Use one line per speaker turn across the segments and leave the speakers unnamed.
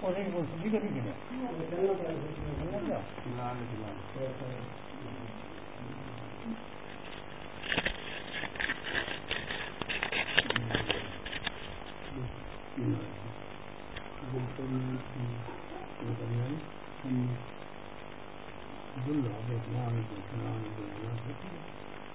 اور ایک وہ سبھی کا نہیں کہنا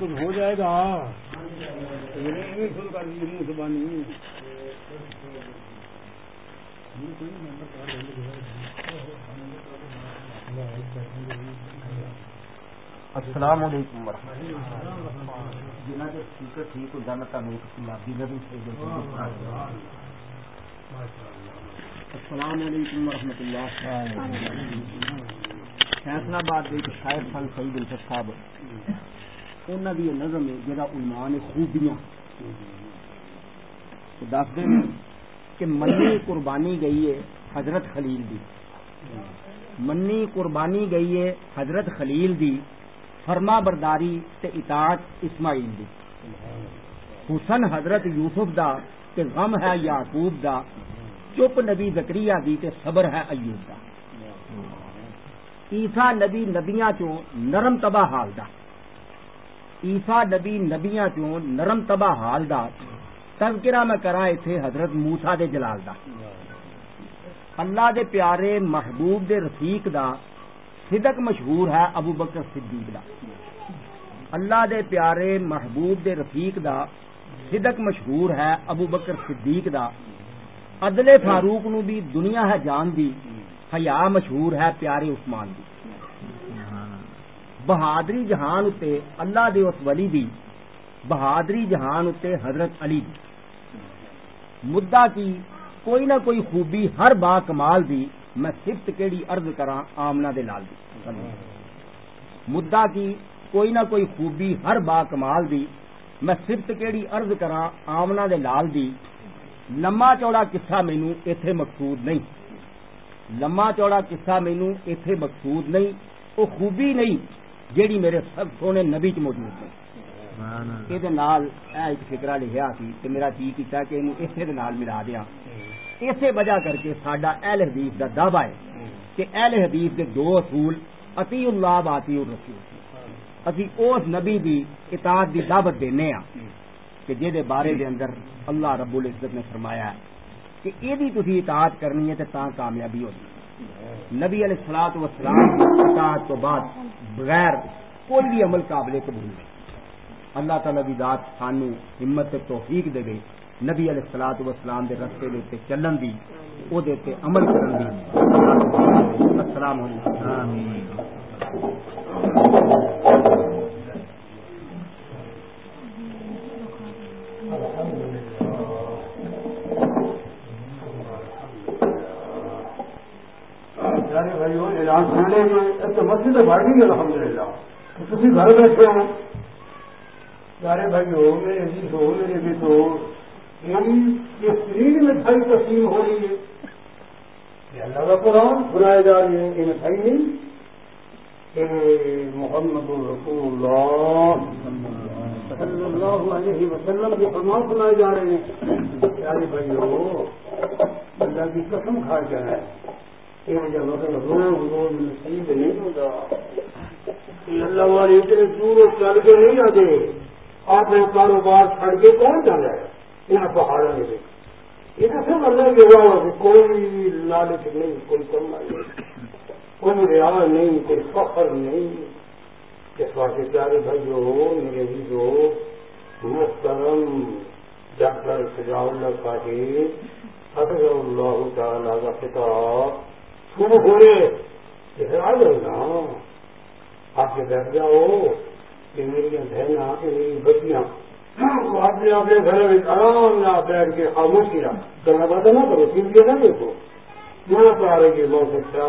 کچھ ہو جائے گا۔ شروع کر دیجیے منہ
السلام علیکم جنہ کے اسپیکر ٹھیک ہو جانا تھا میرے پنجابی السلام علیکم ورحمۃ اللہ فیصلہ آباد شاید سن سعید الفت صاحب انہوں کی یہ نظم ہے جہاں عنوان خوبیاں۔ دستے ہیں کہ منی قربانی گئی ہے حضرت خلیل دی۔ منی قربانی گئی ہے حضرت خلیل دی، فرما برداری تے اطاعت اسماعیل دی۔ حسن حضرت یوسف دا تے غم ہے یعقوب دا۔ چپ نبی زکریہ دی تے صبر ہے ایوب دا۔ عیسا نبی نبیاں چوں نرم تباہ حال دا۔ عیسا نبی نبیاں چوں نرم تباہ حال دا۔ تذکرہ میں کرا اتنے حضرت موسا دے جلال دا۔ اللہ دے پیارے محبوب دے رفیق دا صدق مشہور ہے ابو بکر صدیق دا۔ اللہ دے پیارے محبوب دے رفیق دا صدق مشہور ہے ابو بکر صدیق دا۔ عدل فاروق نو بھی دنیا ہے جان دی، حیا مشہور ہے پیارے عثمان دی۔ بہادری جہان اتے اللہ دے اس ولی دی، بہادری جہان اتے حضرت علی دی۔ مدعا کی کوئی نہ کوئی خوبی ہر با کمال دی، میں صفت کیڑی عرض کراں آمنا دے لال دی۔ مدعا کی کوئی نہ کوئی خوبی ہر با کمال دی، میں صفت کیڑی عرض کراں آمنا دے لال دی۔ لما چوڑا قصہ مینو ایتھے مقصود نہیں لما چوڑا قصہ مینو ایتھے مقصود نہیں وہ خوبی نہیں جیڑی میرے سب سونے نبی چ موجود ہے یہ نال ایک فکرا لکھا سی میرا جی دیا اسی وجہ کر کے ساڈا اہل حدیث دا دعوی ہے کہ اہل حدیث دے دو اصول اتی اللہ باتی الرسول اسی اس نبی دی اطاعت دی دعوت دینے ہاں کہ جے دے بارے دے اندر اللہ رب العزت نے فرمایا ہے کہ یہ تھی اطاعت کرنی ہے تو کامیابی ہوگی نبی علیہ السلاط وسلام کی اطاعت تو بعد بغیر کوئی بھی عمل قابل قبول نہیں۔ اللہ تعالی کی ذات سانو ہمت سے توفیق دے گئی نبی علیہ السلاط وسلام دے رستے دے چلن دی وہ عمل کرن دی۔ السلام علیکم
پیارے اعلان سن لے تو مسجد بڑھ گئی الحمد للہ تھی گھر بیٹھے ہو پیارے بھائیو، میرے عزیز ہو میرے بھی تو اسکرین مٹھائی تقسیم ہو رہی ہے یہ اللہ کا قرآن بنائے جا رہی ہے یہ مٹھائی نہیں۔ کہ محمد رسول اللہ۔ صلی اللہ علیہ وسلم کے فرمان سنائے جا رہے ہیں۔ پیارے بھائیو، اللہ کی قسم کھا جائے یہ جب روز روز نصیب نہیں ہوتا۔ اللہ والے اتنے دور چل کے نہیں آتے۔ آپ نے کاروبار چھڑ کے کون جانا ہے؟ یہاں پہاڑوں میں یہ صرف اللہ کے ہوا کہ کوئی لالچ نہیں، کوئی کم نہیں۔ کوئی ریا نہیں، کوئی فخر نہیں۔ اس واسطے پیارے بھائی ہو میرے بھی جو محترم ڈاکٹر سجا اللہ کا حفظ اللہ تعالیٰ کا خطاب شروع ہو رہے آ جاؤ نا آپ کے بیٹھ جاؤ کہ میری بہن کہ میری بچیاں آپ نے اپنے گھر میں آرام نہ بیٹھ کے خاموش کیا کرنا بات نہ کرو سیل کے نہ دیکھو یہاں پہ آ رہی ہے موت اچھا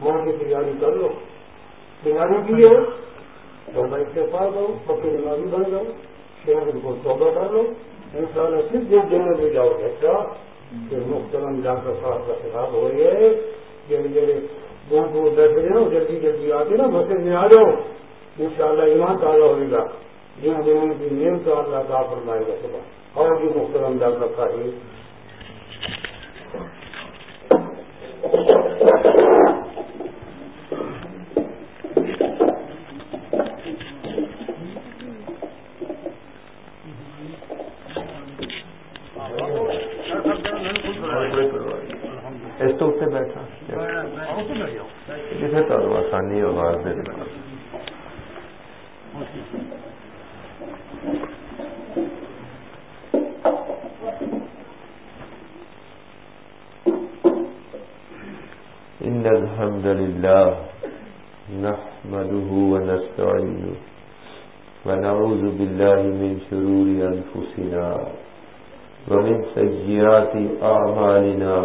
ماں کی تیاری کر لو تیاری کی ہے تو میں کے پاس آؤ پکے نمازی بن جاؤ شہر کو توبہ کر لو ان شاء اللہ صرف ایک جگہ میں جاؤ گے اچھا؟ کہ مختلف ڈاکٹر صاحب کا خطاب ہو رہی ہے دو دو بیٹھے نا جلدی جلدی آتے نا بسے میں آ جاؤ۔ ان شاء اللہ ایمان تازہ ہوئے گا۔ جن دنوں کی نیم تو اللہ کا فرمائے گا۔ صبح۔ اور بھی مختلف ڈاکٹر صاحب اس
تو اتنے بیٹھا۔ جسے تو آسانی آواز دے إن الحمد لله ومن سيئات أعمالنا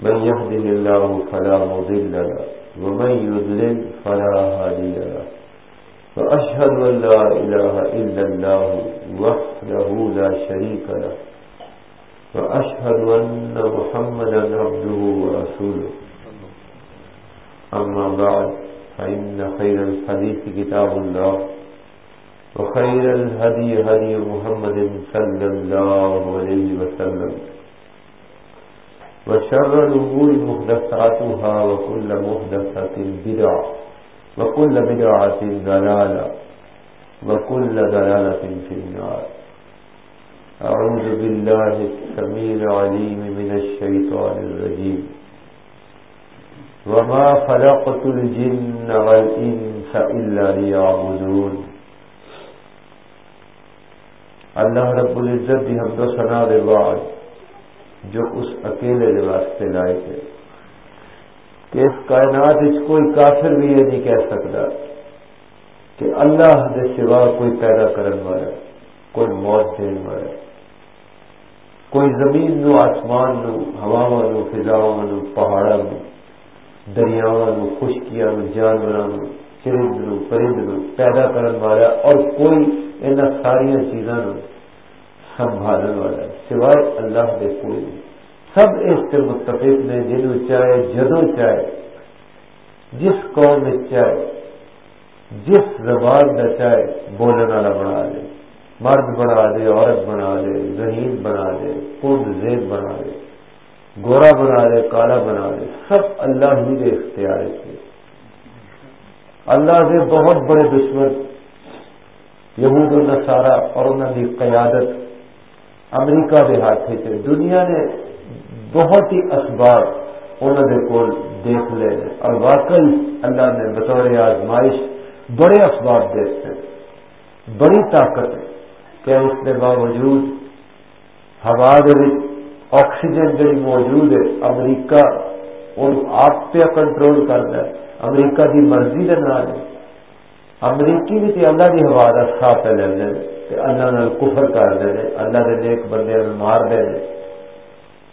من يهده الله فلا مضل له ومن يضلل فلا هادي له وأشهد أن لا إله إلا الله وحده لا شريك له وأشهد أن محمدا عبده ورسوله أما بعد فإن خير الحديث كتاب الله وخير الهدي هدي محمد صلى الله عليه وسلم. وشر الأمور محدثاتها وكل محدثة بدعة وكل بدعة دلالة وكل دلالة في النار. أعوذ بالله السميع العليم من الشيطان الرجيم. وما خلقت الجن والإنس إلا ليعبدون. اللہ رب العزت دی حمد و ثنا دے بعد جو اس اکیلے واسطے لائے تھے۔ کہ اس کائنات اس کوئی کافر بھی یہ نہیں کہہ سکتا کہ اللہ دے سوا کوئی پیدا کرن والا، کوئی موت دین والا، کوئی زمین نو، آسمان نو ہوا نو، فضاواں نو پہاڑا نو، دریاواں نو، خشکیاں نو، جانوراں نو۔ چرند نو پرند نو پیدا کرن والا اور کوئی ان ساری چیزاں نو سنبھالن والا سوائے اللہ دے کوئی نہیں۔ سب اس سے متفق نے، جنوں چاہے جدو چاہے، جس قوم میں چاہے، جس زبان میں چاہے، بولنے والا بنا دے مرد بنا دے عورت بنا دے ذہین بنا دے خود زیب بنا دے گورا بنا دے کالا بنا دے سب اللہ ہی کے اختیار سے اللہ سے بہت بڑے دشمن، یہود النصارہ اور انہوں کی قیادت امریکہ کے ہاتھ سے دنیا نے بہت ہی اسباب انہوں نے کول دیکھ لے اور واقعی اللہ نے بطور آزمائش بڑے اسباب دیکھتے بڑی طاقت ہے کہ اس کے باوجود ہوا آکسیجن جی موجود ہے۔ امریکہ آپ پہ کنٹرول کرتا ہے۔ امریکہ کی مرضی کے نال، امریکی بھی تے اللہ کی ہوا کا پہ لے لے، تے اللہ نال کفر کرتے ہیں اللہ کے نیک بندے مار دے لے۔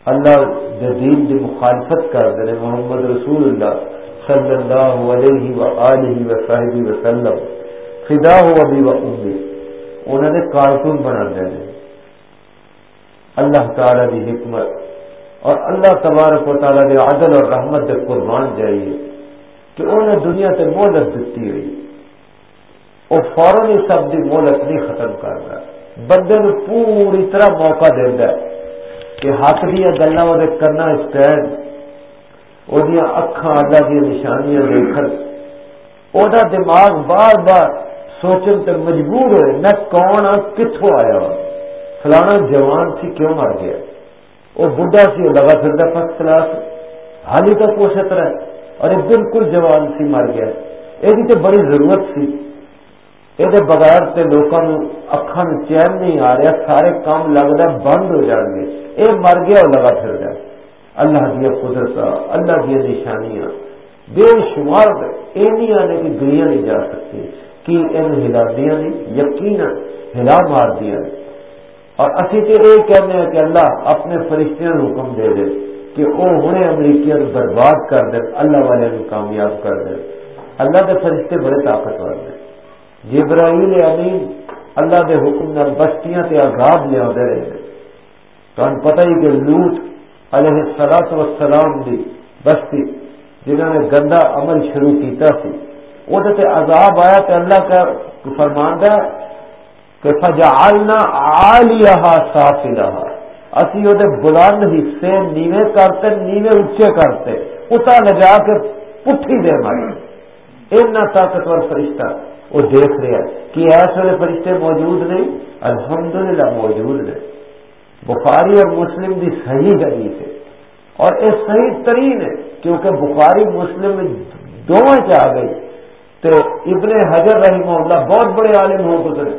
اللہ دے دین دی مخالفت کرتے ہیں محمد رسول اللہ صلی اللہ علیہ وآلہ وصحبہ وسلم فدا ہو ابھی و امی۔ انہوں نے کارٹون بنا دے لے۔ اللہ تعالی دی حکمت اور اللہ تبارک و تعالی دی عدل اور رحمت دے قربان جائیے۔ کہ انہیں دنیا تے مہلت دیتی ہوئی۔ وہ فوراً سب دی مہلت نہیں ختم کر رہا۔ بندے نو پوری طرح موقع دینا کہ حق دیا گلا وہ کرنا اسٹینڈ وہ اکھان اللہ دیا نشانیاں دیکھ وہ دماغ بار بار سوچن تے مجبور ہوئے، میں کون ہاں کتوں آیا ہوں فلانا جوان سی کیوں مر گیا؟ وہ بڑھا سی وہ لگا پھر فرسٹ کلاس۔ حال ہی تک اسی طرح اور یہ بالکل جوان سی مر گیا۔ یہ تو بڑی ضرورت سی۔ یہ بغیر تے لوگوں اکھان چین نہیں آ رہا، سارے کام لگتا بند ہو جان گے۔ یہ مر گیا وہ لگا پھر گیا۔ اللہ دیا قدرت اللہ دیا نشانیاں۔ بے شمار ایسا نے کہ گئی نہیں جا سکتی، کہ ان ہلا دیا نہیں یقین ہلا مار دیا۔ اور اسی تو یہ کہنے ہیں کہ اللہ اپنے فرشتوں حکم دے دے۔ کہ وہ ہوں امریکہ برباد کر دے، اللہ والے کامیاب کر دے۔ اللہ کے فرشتے بڑے طاقتور ہیں۔ جبرائیل امین اللہ کے حکم نال بستیاں تے آزاد لیا رہے ہیں۔ تو پتہ ہی کہ لوٹ علیہ سلاط وسلام دی بستی جنہوں نے گندا عمل شروع کیتا سی وہ تے عذاب آیا تو اللہ کا فرمان ہے کہ فجعلنا عالیہا سافلہا۔ اسی وہ بلند حصے نیوے کرتے، نیوے اچے کرتے۔ اتا لجا کے پٹھی دے ماری اتنا طاقتور فرشتہ وہ دیکھ رہا کہ ایسے والے فرشتے موجود نہیں، الحمدللہ موجود نہیں بخاری اور مسلم بھی صحیح حدیث ہے۔ اور یہ صحیح ترین ہے، کیونکہ بخاری مسلم دونوں چ آ گئی۔ تو ابن حجر رحمہ اللہ بہت بڑے عالم ہو گزرے۔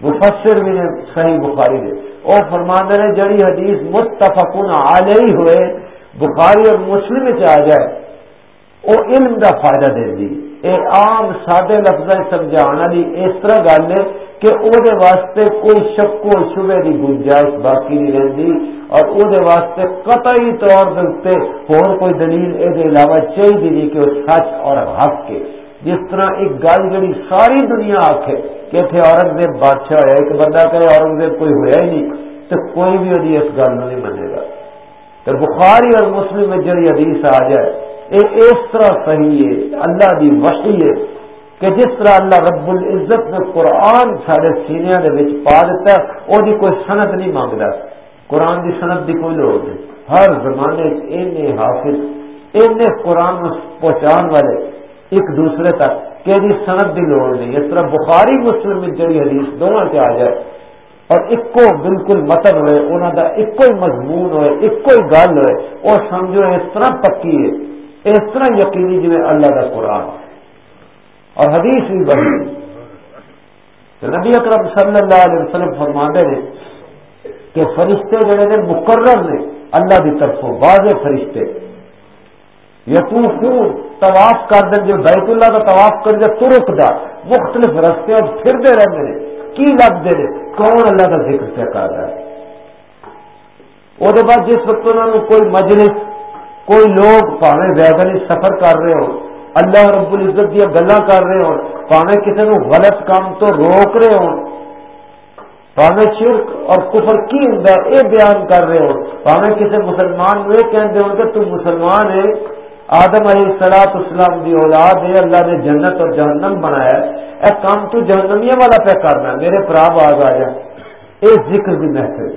مفسر بھی نے صحیح بخاری دے اور فرماندے نے جڑی حدیث متفقن علیہ ہوئے، بخاری اور مسلم چ آ جائے، وہ علم دا فائدہ دے دی۔ اے عام سادے لفظ سمجھا والی اس طرح گل ہے کہ او دے واسطے کوئی شک و شبے کی گنجائش باقی نہیں رہتی اور او دے واسطے قطعی طور پہ اور کوئی دلیل یہ علاوہ چاہیے نہیں کہ وہ سچ اور حق کے جس طرح ایک گل جڑی ساری دنیا آخے کہ اتنے اورنگزیب بادشاہ ہوا ایک بندہ کہے اورنگزیب کوئی ہوا ہی نہیں، تو کوئی بھی وہی اس گل نہیں منے گا۔ تو بخاری اور مسلم میں جڑی حدیث آ جائے یہ اس طرح صحیح ہے، اللہ دی وحی ہے کہ جس طرح اللہ رب العزت نے قرآن سارے سینیا پا دیتا ہے وہ دی کوئی سند نہیں مانگتا قرآن دی سند دی کوئی لوڑ نہیں۔ ہر زمانے این حافظ این قرآن پہنچان والے ایک دوسرے تک کہ جی سند دی لوڑ نہیں. اس طرح بخاری، مسلم جڑی حدیث دونوں سے آ جائے اور ایک بالکل متن ہوئے انہوں کا ایک مضمون ہوئے، ایک گل ہوئے، اور سمجھو اس طرح پکی ہے، اس طرح یقینی جی اللہ کا قرآن اور حدیث بھی بڑی نبی اکرم صلی اللہ علیہ وسلم فرما نے کہ فرشتے جڑے نے مقرر نے، اللہ کی طرف واضح فرشتے۔ یقین طواف کر دیں جو بیت اللہ کا طواف کر دے ترک دا مختلف رستے اور پھرتے رہتے ہیں۔ کی لگتے ہیں؟ کون اللہ کا ذکر سے کر رہا ہے؟ وہ بعد جس وقت انہوں نے کوئی مجلس، کوئی لوگ پاوے ویگن سفر کر رہے ہو اللہ رب العزت دیا گلا کر رہے ہو پاوے کسی نو غلط کام تو روک رہے ہو پاوے شرک اور کفر کی ہوں یہ بیان کر رہے ہو پاوے کسی مسلمان یہ کہتے ہو کہ تم مسلمان ہے آدم علیہ سلاط اسلام دی اولاد ہے، اللہ نے جنت اور جہنم بنایا اے کام تو جہنمیہ والا پہ کرنا ہے میرے پرا باز آ جائے۔ یہ ذکر بھی محفل۔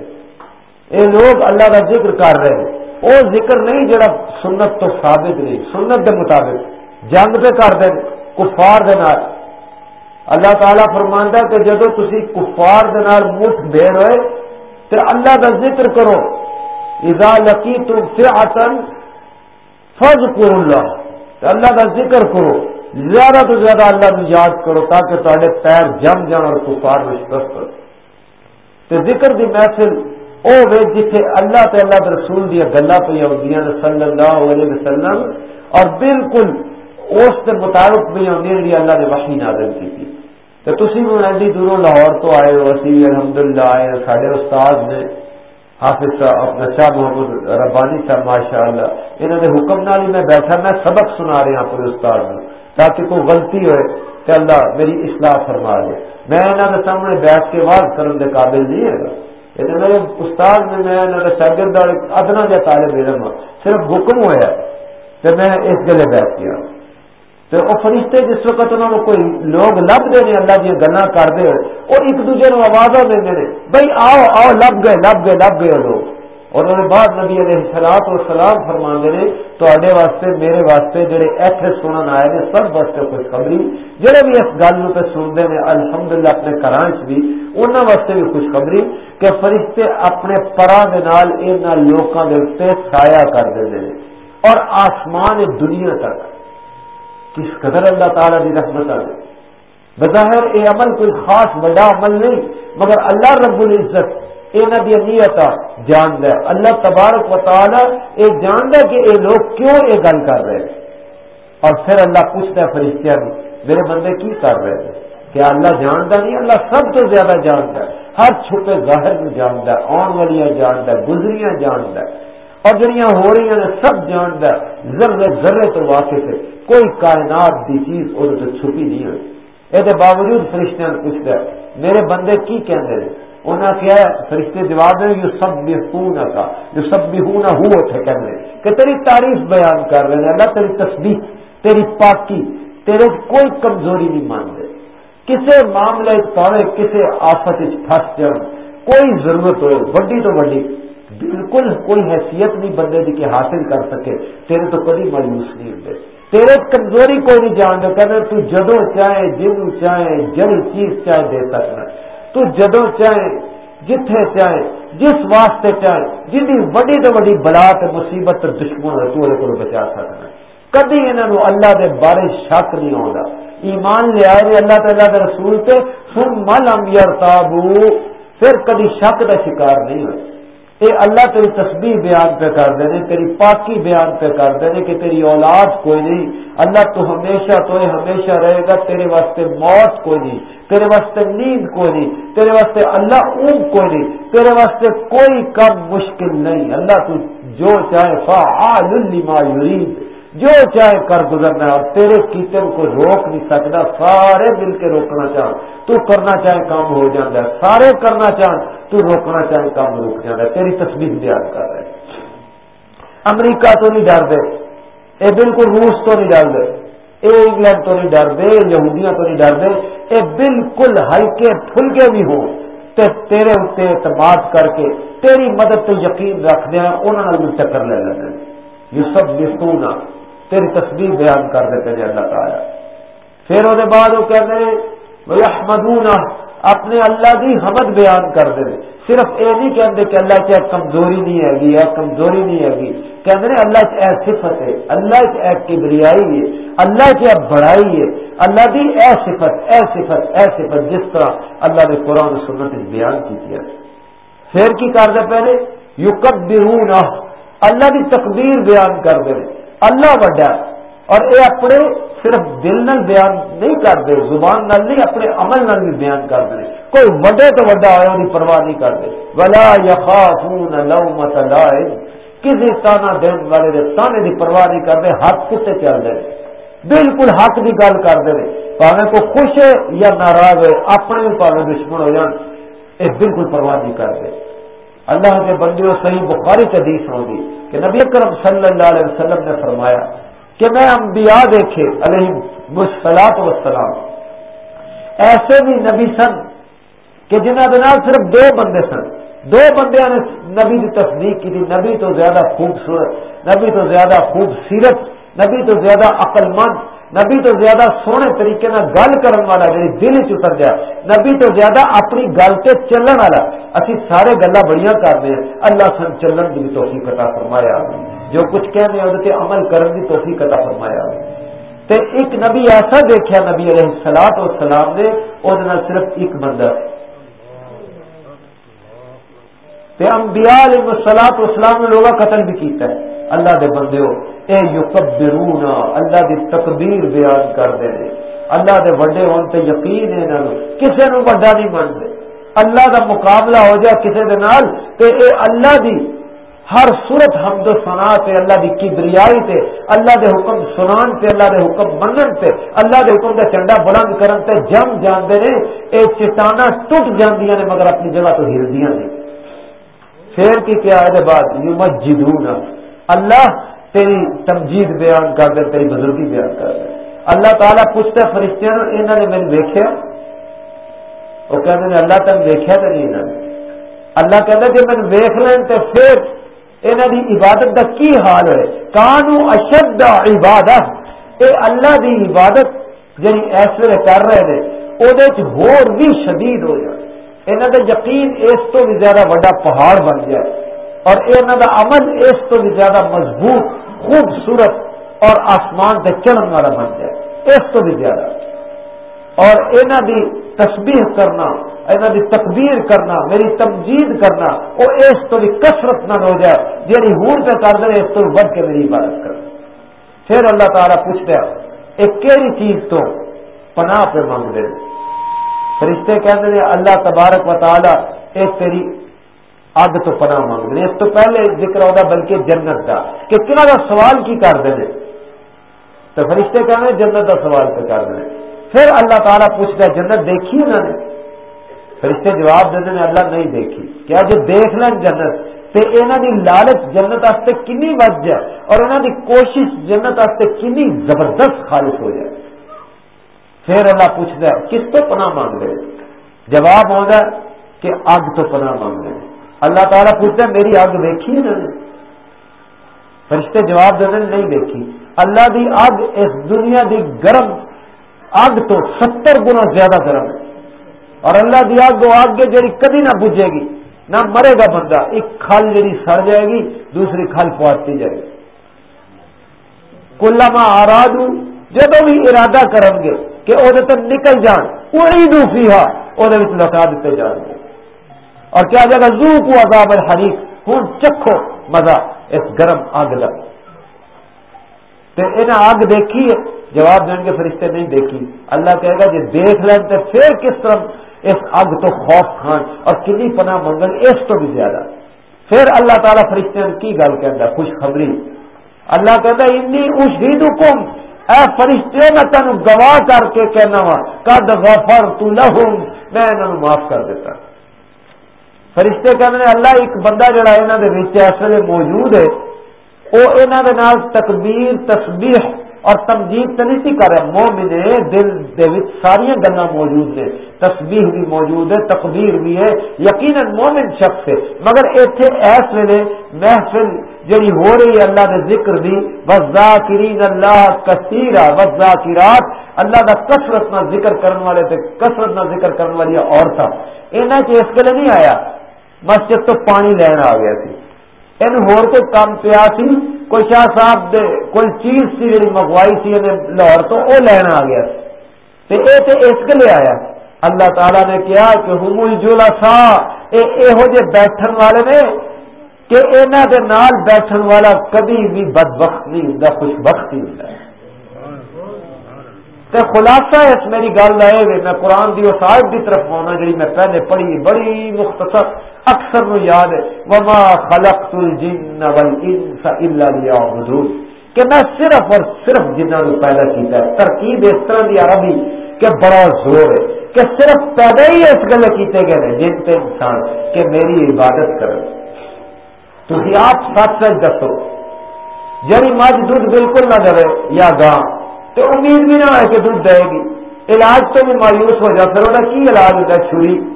یہ لوگ اللہ کا ذکر کر رہے ہیں۔ وہ ذکر نہیں جڑا سنت تو ثابت نہیں، سنت کے مطابق۔ جنگ پہ کر دیں کفار دے نال۔ اللہ تعالی فرماندا کہ جدو تسی کفار دے نال مٹھ بیر ہوئے تے اللہ دا ذکر کرو۔ اذا لقیتم فئتا فذكروا اللہ۔ اللہ دا ذکر کرو۔ زیادہ تو زیادہ اللہ کو یاد کرو تاکہ تہاڈے پیر جم جان اور کفار میں شکست تے ذکر دی محفل او وے جتھے اللہ تے اللہ دے رسول دیا گلا پہ آدیاں صلی اللہ علیہ وسلم اور بالکل اس کے مطابق بھی آدی جی اللہ نے وحی نازل کی تھی تو تھی بھی ایڈی دوروں لاہور تو آئے ہو، اسی الحمد للہ آئے سارے استاد نے حافظ صاحب اپنا شاہ محمد ربانی صاحب ماشاء اللہ انہوں نے حکم نال میں بیٹھا، میں سبق سنا رہا اپنے استاد میں تاکہ کوئی غلطی ہوئے کہ اللہ میری اصلاح فرما دے۔ میں انہوں نے سامنے بیٹھ کے واضح کرنے کے قابل نہیں ہے۔ یعنی لیکن میرے استاد نے، میں انہوں نے شاگرد ادنا جا طالب علم، صرف حکم ہوا تو میں اس گلے بیٹھ گیا۔ تو وہ فرشتے جس وقت انہوں نے کوئی لوگ لب دے اللہ دیا گلا کرتے ہو اور ایک دوجے کو آواز دے دے بھائی آؤ آؤ، لب گئے لب گئے لب گئے لوگ۔ اور انہوں نے بعد نبی علیہ سلاد اور سلام فرما دے تو واسطے، میرے واسطے جڑے ایتھے سنن آئے نے، سب واسطے خوشخبری جڑے بھی اس گل پہ سنتے ہیں الحمد للہ اپنے گھر بھی انہوں واسطے بھی خوشخبری کہ فرشتے اپنے پرا لوگوں کے اتنے سایہ کر دے اور آسمان دنیا تک۔ کس قدر اللہ تعالی کی رحمت آ بظاہر یہ عمل کوئی خاص بڑا عمل نہیں، مگر اللہ رب العزت یہ نبی نیت جان ہے اللہ تبارک و تعالی یہ جان ہے کہ یہ لوگ کیوں یہ گل کر رہے ہیں۔ اور پھر اللہ پوچھتا ہے فرشتہ بھی، میرے بندے کی کر رہے ہیں؟ کیا اللہ جانتا نہیں؟ اللہ سب تو زیادہ جانتا ہے۔ ہر چھپے ظاہر میں جانتا ہے، آن والی جانتا ہے، گزریاں جانتا ہے۔ اور جڑیاں ہو رہی ہیں، سب جانتا ہے۔ ذرے ذرے تو واقع ہے۔ کوئی کائنات دی چیز وہ چھپی نہیں ہوئی۔ یہ باوجود فرشتے نے پوچھتا ہے، میرے بندے کی کہتے ہیں؟ انہیں کیا فرشتے جواب دیں یو سب بھی ہوں کا جو سب بھی ہوں نہ ہو تھے کہنے کہ تیری تعریف بیان کر رہے ہیں، اللہ تیری تصدیق، تیری پاکی، تیرے کوئی کمزوری نہیں مان دے کسے معاملے پاوے کسے آفت پھنس جان۔ کوئی ضرورت ہو وڈی تو وڈی۔ بالکل کوئی حیثیت نہیں بندے کی کہ حاصل کر سکے، تیرے تو کبھی مایوس نہیں ہوتے۔ تیرے کمزوری کوئی نہیں جان دے کہنا تو جدو چاہے، جن چاہے جل چیز چاہے، دے سکنا۔ تو جدو چاہے، جتھے چاہے، جس واسطے چاہے جن وڈی تو وڈی بلا مصیبت، دشمن تو کو بچا سکنا۔ کدی انہوں اللہ دے بارے شک نہیں آتا ایمان لے آئے، اللہ تعالیٰ دے رسول تے سن مل ام یار پھر کدی شک کا شکار نہیں ہوئے۔ اے اللہ تیری تسبیح بیان پہ کر دے دینے تیری پاکی بیان پہ کر دے دینے کہ تیری اولاد کوئی نہیں، اللہ تو ہمیشہ تو ہمیشہ رہے گا، تیرے واسطے موت کوئی نہیں، تیرے واسطے نیند کوئی نہیں، تیرے واسطے اللہ اونگ کوئی نہیں، تیرے واسطے کوئی کم مشکل نہیں۔ اللہ تو جو چاہے، فعال لما یرید، جو چاہے کر گزرنا اور تیرے کیچن کو روک نہیں سکتا، سارے مل کے روکنا چاہ تو کرنا چاہے کام ہو جاتا ہے، سارے کرنا چاہ تو روکنا چاہے، کام روک جاتا ہے۔ تیری تصویر بیان کر رہے امریکہ تو نہیں ڈر دے اے بالکل روس تو نہیں ڈر دے اے انگلینڈ تو نہیں ڈر دے یہودیاں تو نہیں ڈر دے اے بالکل ہلکے پھلکے بھی ہو تے تیرے اتنے اعتماد کر کے تیری مدد تو یقین رکھ دیا انہوں نے چکر لے لینا یہ سب یسونا تیری تصویر بیان کر دیتے ہیں، اللہ تعالیٰ۔ پھر وہ بعد وہ کہتے ہیں مدونا اپنے اللہ کی حمد بیان کر دے۔ صرف یہ نہیں کہتے کہ اللہ چ کمزوری نہیں ہے گی کمزوری نہیں ہے گی کہتے ہیں اللہ چ صفت ہے، اللہ چ کبریائی ہے، اللہ چ بڑائی ہے۔ اللہ کی اے صفت اے صفت اے صفت جس طرح اللہ نے قرآن سنت بیان کی پھر کی کر پہلے؟ یو کب اللہ کی تقدیر بیان کر دے۔ اللہ وڈا۔ اور اے اپنے صرف دل نال بیان نہیں کرتے، زبان نال نہیں، اپنے عمل نال بھی بیان کرتے کوئی وڈے تو وڈا آیا وہ پرواہ نہیں کرتے۔ ولا یخافون لومت لائم۔ کسی تانا دین والے دے تانے دی پرواہ نہیں کرتے، حق کتے چل رہے بالکل حق کی گل کرتے ہیں۔ پاوے کو خوش ہے یا ناراض ہے، اپنے بھی پاوے دشمن ہو جان، یہ بالکل پرواہ نہیں کرتے۔ اللہ کے بندے، صحیح بخاری حدیث ہوگی کہ نبی اکرم صلی اللہ علیہ وسلم نے فرمایا کہ میں انبیاء دیکھے علیہ مسلاط وسلام ایسے بھی نبی سن کہ جنہ دنال صرف دو بندے سن، دو بندے نے نبی کی تصدیق کی تھی۔ نبی تو زیادہ خوبصورت، نبی تو زیادہ خوبصیرت نبی تو زیادہ عقل مند نبی تو زیادہ سونے طریقے نہ گل کرن والا جی دل چتر جائے نبی تو زیادہ اپنی گل سے چلن والا۔ اسی سارے گلا بڑی کرتے ہیں اللہ سن چلن کی بھی توفیق عطا فرمایا جو کچھ کہنے وہ عمل کرن کی توفیق عطا فرمایا تے ایک نبی ایسا دیکھا نبی علیہ سلاد اور سلام نے وہ صرف ایک بندہ۔ تے انبیاء علیہ الصلوۃ والسلام نے لوگا قتل بھی کیتا ہے۔ اللہ دے بندے ہو۔ اے یکبرون، اللہ دی تکبیر بیان کر دے نے۔ اللہ دے بڑے ہون تے یقین ہے انہاں کسے نو بڑا نہیں مانتے۔ اللہ دا مقابلہ ہو جائے کسے دے نال تے اے اللہ دی ہر صورت حمد و سنا تے اللہ دی کبریائی تے، اللہ دے حکم سنان تے، اللہ دے حکم منن تے، اللہ دے حکم دا چنڈا بلند کرن تے جم جاندے نے۔ اے چٹانا ٹوٹ جاندیاں نے مگر اپنی جگہ تو ہلدیاں نے۔ پھر کی کیا ہے بعد؟ یمجدون۔ اللہ تیری تمجید بیان کر دے تیری بزرگی بیان کر دے۔ اللہ تعالیٰ پوچھتا فرشتے انہوں نے میں ویکیا وہ کہتے ہیں، اللہ تین ویکیا تو نہیں انہوں نے۔ اللہ کہتا کہ میں ویخ لین تو پھر انہوں دی عبادت دا کی حال ہے؟ کانو اشد عبادت اے اللہ دی عبادت جی اس ویلے کر رہے ہیں وہ ہور بھی شدید ہو جائے۔ انہوں کا یقین اس تو بھی زیادہ بڑا پہاڑ بن جائے۔ اور انہوں کا عمل اس تو بھی زیادہ مضبوط خوبصورت اور آسمان سے چلن والا بن جائے اس تو بھی زیادہ۔ اور انہوں دی تسبیح کرنا انہوں دی تکبیر کرنا، میری تمجید کرنا، وہ اس تو بھی کثرت نہ ہو جائے جی ہوں پہ کر دے اس تو بڑھ کے میری عبادت کر پھر اللہ تعالیٰ پوچھتا ہے، ایک کہڑی چیز تو پناہ پہ مانگ دے فرشتے کہتے ہیں، اللہ تبارک و تعالیٰ، ایک تیری اگ تو پناہ مانگ دے اس تو پہلے ذکر ہوگا بلکہ جنت کا، کہ کنہ کا سوال کی کر دیں۔ تو فرشتے کہتے جنت کا سوال پہ کر دیں۔ پھر اللہ تعالیٰ پوچھتا ہے، جنت دیکھی انہوں نے؟ فرشتے جواب دے دیں، اللہ نہیں دیکھی۔ کیا جو دیکھ لیں جنت؟ تے انہوں دی لالچ جنت آستے کنی بچ جائے اور انہوں دی کوشش جنت آستے کنی زبردست خالص ہو جائے۔ پھر اللہ پوچھتا ہے، کس تو پناہ مانگ رہے؟ جواب ہوتا ہے کہ اگ تو پناہ مانگ رہے اللہ تعالیٰ پوچھتا ہے، میری اگ دیکھی انہوں نے؟ فرشتے جواب دے دیں نہیں دیکھی۔ اللہ دی اگ اس دنیا دی گرم اگ تو ستر گنا زیادہ گرم ہے۔ اور اللہ دی اگ وہ اگ جی کدی نہ بجے گی، نہ مرے گا بندہ۔ ایک کھل جی سڑ جائے گی، دوسری کھل پوٹتی جائے گی۔ کلا آراد جب بھی ارادہ کریں گے کہ وہ نکل جان پوری دوسری ہا وہ لٹا دیتے جان گے۔ اور کیا جگہ زو کو عذاب الحریق۔ ہوں، چکھو مزہ، اس گرم اگ کا انہیں اگ دیکھی جواب دیں گے، فرشتے نہیں دیکھی اللہ کہے گا جی دیکھ لیں تو پھر کس طرح اس اگ تو خوف کھان اور کنی پناہ منگل، اس تو بھی زیادہ۔ پھر اللہ تعالیٰ فرشتے کی گل کہ خوشخبری۔ اللہ کہتا انی اشید حکم اے فرشتے، میں تین گواہ کر کے کہنا وا کد غفر تو لہم۔ میں انہوں معاف کر دیتا۔ فرشتے کہنے اللہ ایک بندہ جڑا انہوں نے اس ویلے موجود ہے وہ انہوں نے تکبیر، تسبیح اور تمجید تو نہیں سی کر رہے مومن دل دے ساری گلا موجود نے تسبیح بھی موجود ہے تقبیر بھی ہے، یقیناً مومن شخص ہے۔ مگر اتنے ایس ویلے محفل جڑی ہو رہی ہے اللہ کے ذکر دی وزاکرین اللہ کثیرہ وزاکرات اللہ کا کثرت نہ ذکر کرنے والے تھے کثرت نہ ذکر کرنے والی عورتیں انہیں اس کے لیے نہیں آیا۔ مسجد تو پانی لینا آ گیا تھی۔ ان ہور کوئی کام پیا سی کوئی شاہ صاحب دے، کوئی چیز سی جی منگوائی سی لاہور تو وہ لینا آ گیا تے اے تے اس کے لیے آیا۔ اللہ تعالی نے کیا کہ ہم جولا سا یہو جہ بیٹھن والے نے کہ انہوں دے نال بیٹھن والا کبھی بھی بد وقت نہیں ہوں خوش وقت ہی ہوں تے خلاصہ اس میری گل آئے میں قرآن دی صاحب کی طرف ہونا جی میں پہلے پڑھی، بڑی مختصر اکثر نو یاد ہے، وما خلقت الجن والانس الا ليعبدون۔ کہ میں صرف اور صرف جنہوں نے پیدا کیتا ہے۔ ترکیب اس طرح دی عربی کہ بڑا زور ہے، کہ صرف پیدا ہی اس گلے کیتے گئے ہیں، جن پہ انسان کہ میری عبادت کریں تو آپ سچ سچ دسو جی مجھ دودھ بالکل نہ دے یا گاں تو امید بھی نہ ہے کہ دودھ دے گی۔ علاج تو بھی مایوس ہو جائے پھر وہ کی علاج ہوتا ہے؟ چھری۔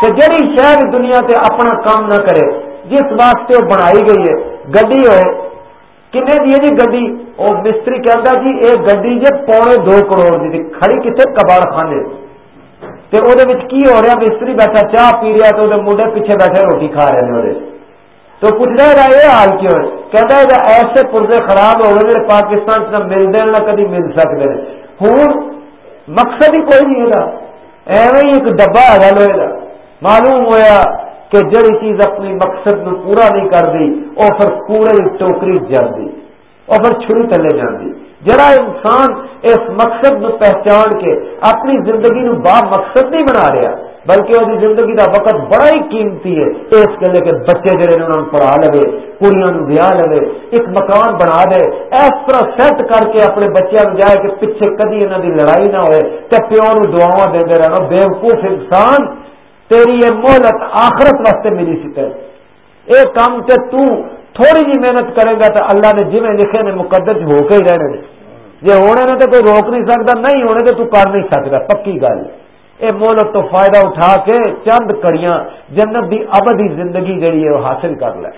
تو جہی شہر دنیا تے اپنا کام نہ کرے، جس واسطے وہ بنائی گئی ہے، گڈی ہوئے کنے دی جی گڈی؟ وہ مستری کہتا جی یہ گڈی جی پونے دو کروڑ دی کھڑی کتنے کباڑ خانے تے وہ کی ہو رہا مستری بیٹھا چاہ پی رہا تو منڈے پیچھے بیٹھے روٹی کھا رہے ہیں وہ تو پوچھ رہا یہ حال کیوں ہے؟ کہتا ہے جی ایسے پرزے خراب ہو گئے جی پاکستان نہ ملتے نہ کدی مل سکتے ہیں۔ ہوں مقصد ہی کوئی نہیں ہے ایویں ایک ڈبا ہے لوہے کا معلوم ہوا کہ جڑی چیز اپنی مقصد نو پورا نہیں کر دی وہ پھر کوڑے ٹوکری جاتی اور پھر چھری تلے جاتی جڑا انسان اس مقصد نو پہچان کے اپنی زندگی نو با مقصد نہیں بنا رہا، بلکہ وہ زندگی دا وقت بڑا ہی قیمتی ہے۔ اس کے لے کے بچے جڑے نے انہوں پڑھا لے کڑیاں ویاہ لے ایک مکان بنا دے، اس طرح سیٹ کر کے اپنے بچوں کو جائے کہ پیچھے کدی انہوں دی لڑائی نہ ہوئے تو پیو نو دعا دے رہنا بےوقوف انسان تیری یہ مہلت آخرت واسطے ملی سی یہ کام تے تو تھوڑی جی محنت کرے گا تو اللہ نے جی لکھے نے مقدر ہو کے ہی رہنے جی ہونے نے تو کوئی روک نہیں سکتا، نہیں ہونے تو تو کر نہیں سکتا، پکی گل۔ یہ مولت تو فائدہ اٹھا کے چند کڑیاں جنت دی ابدی زندگی جہی ہے وہ حاصل کر لے۔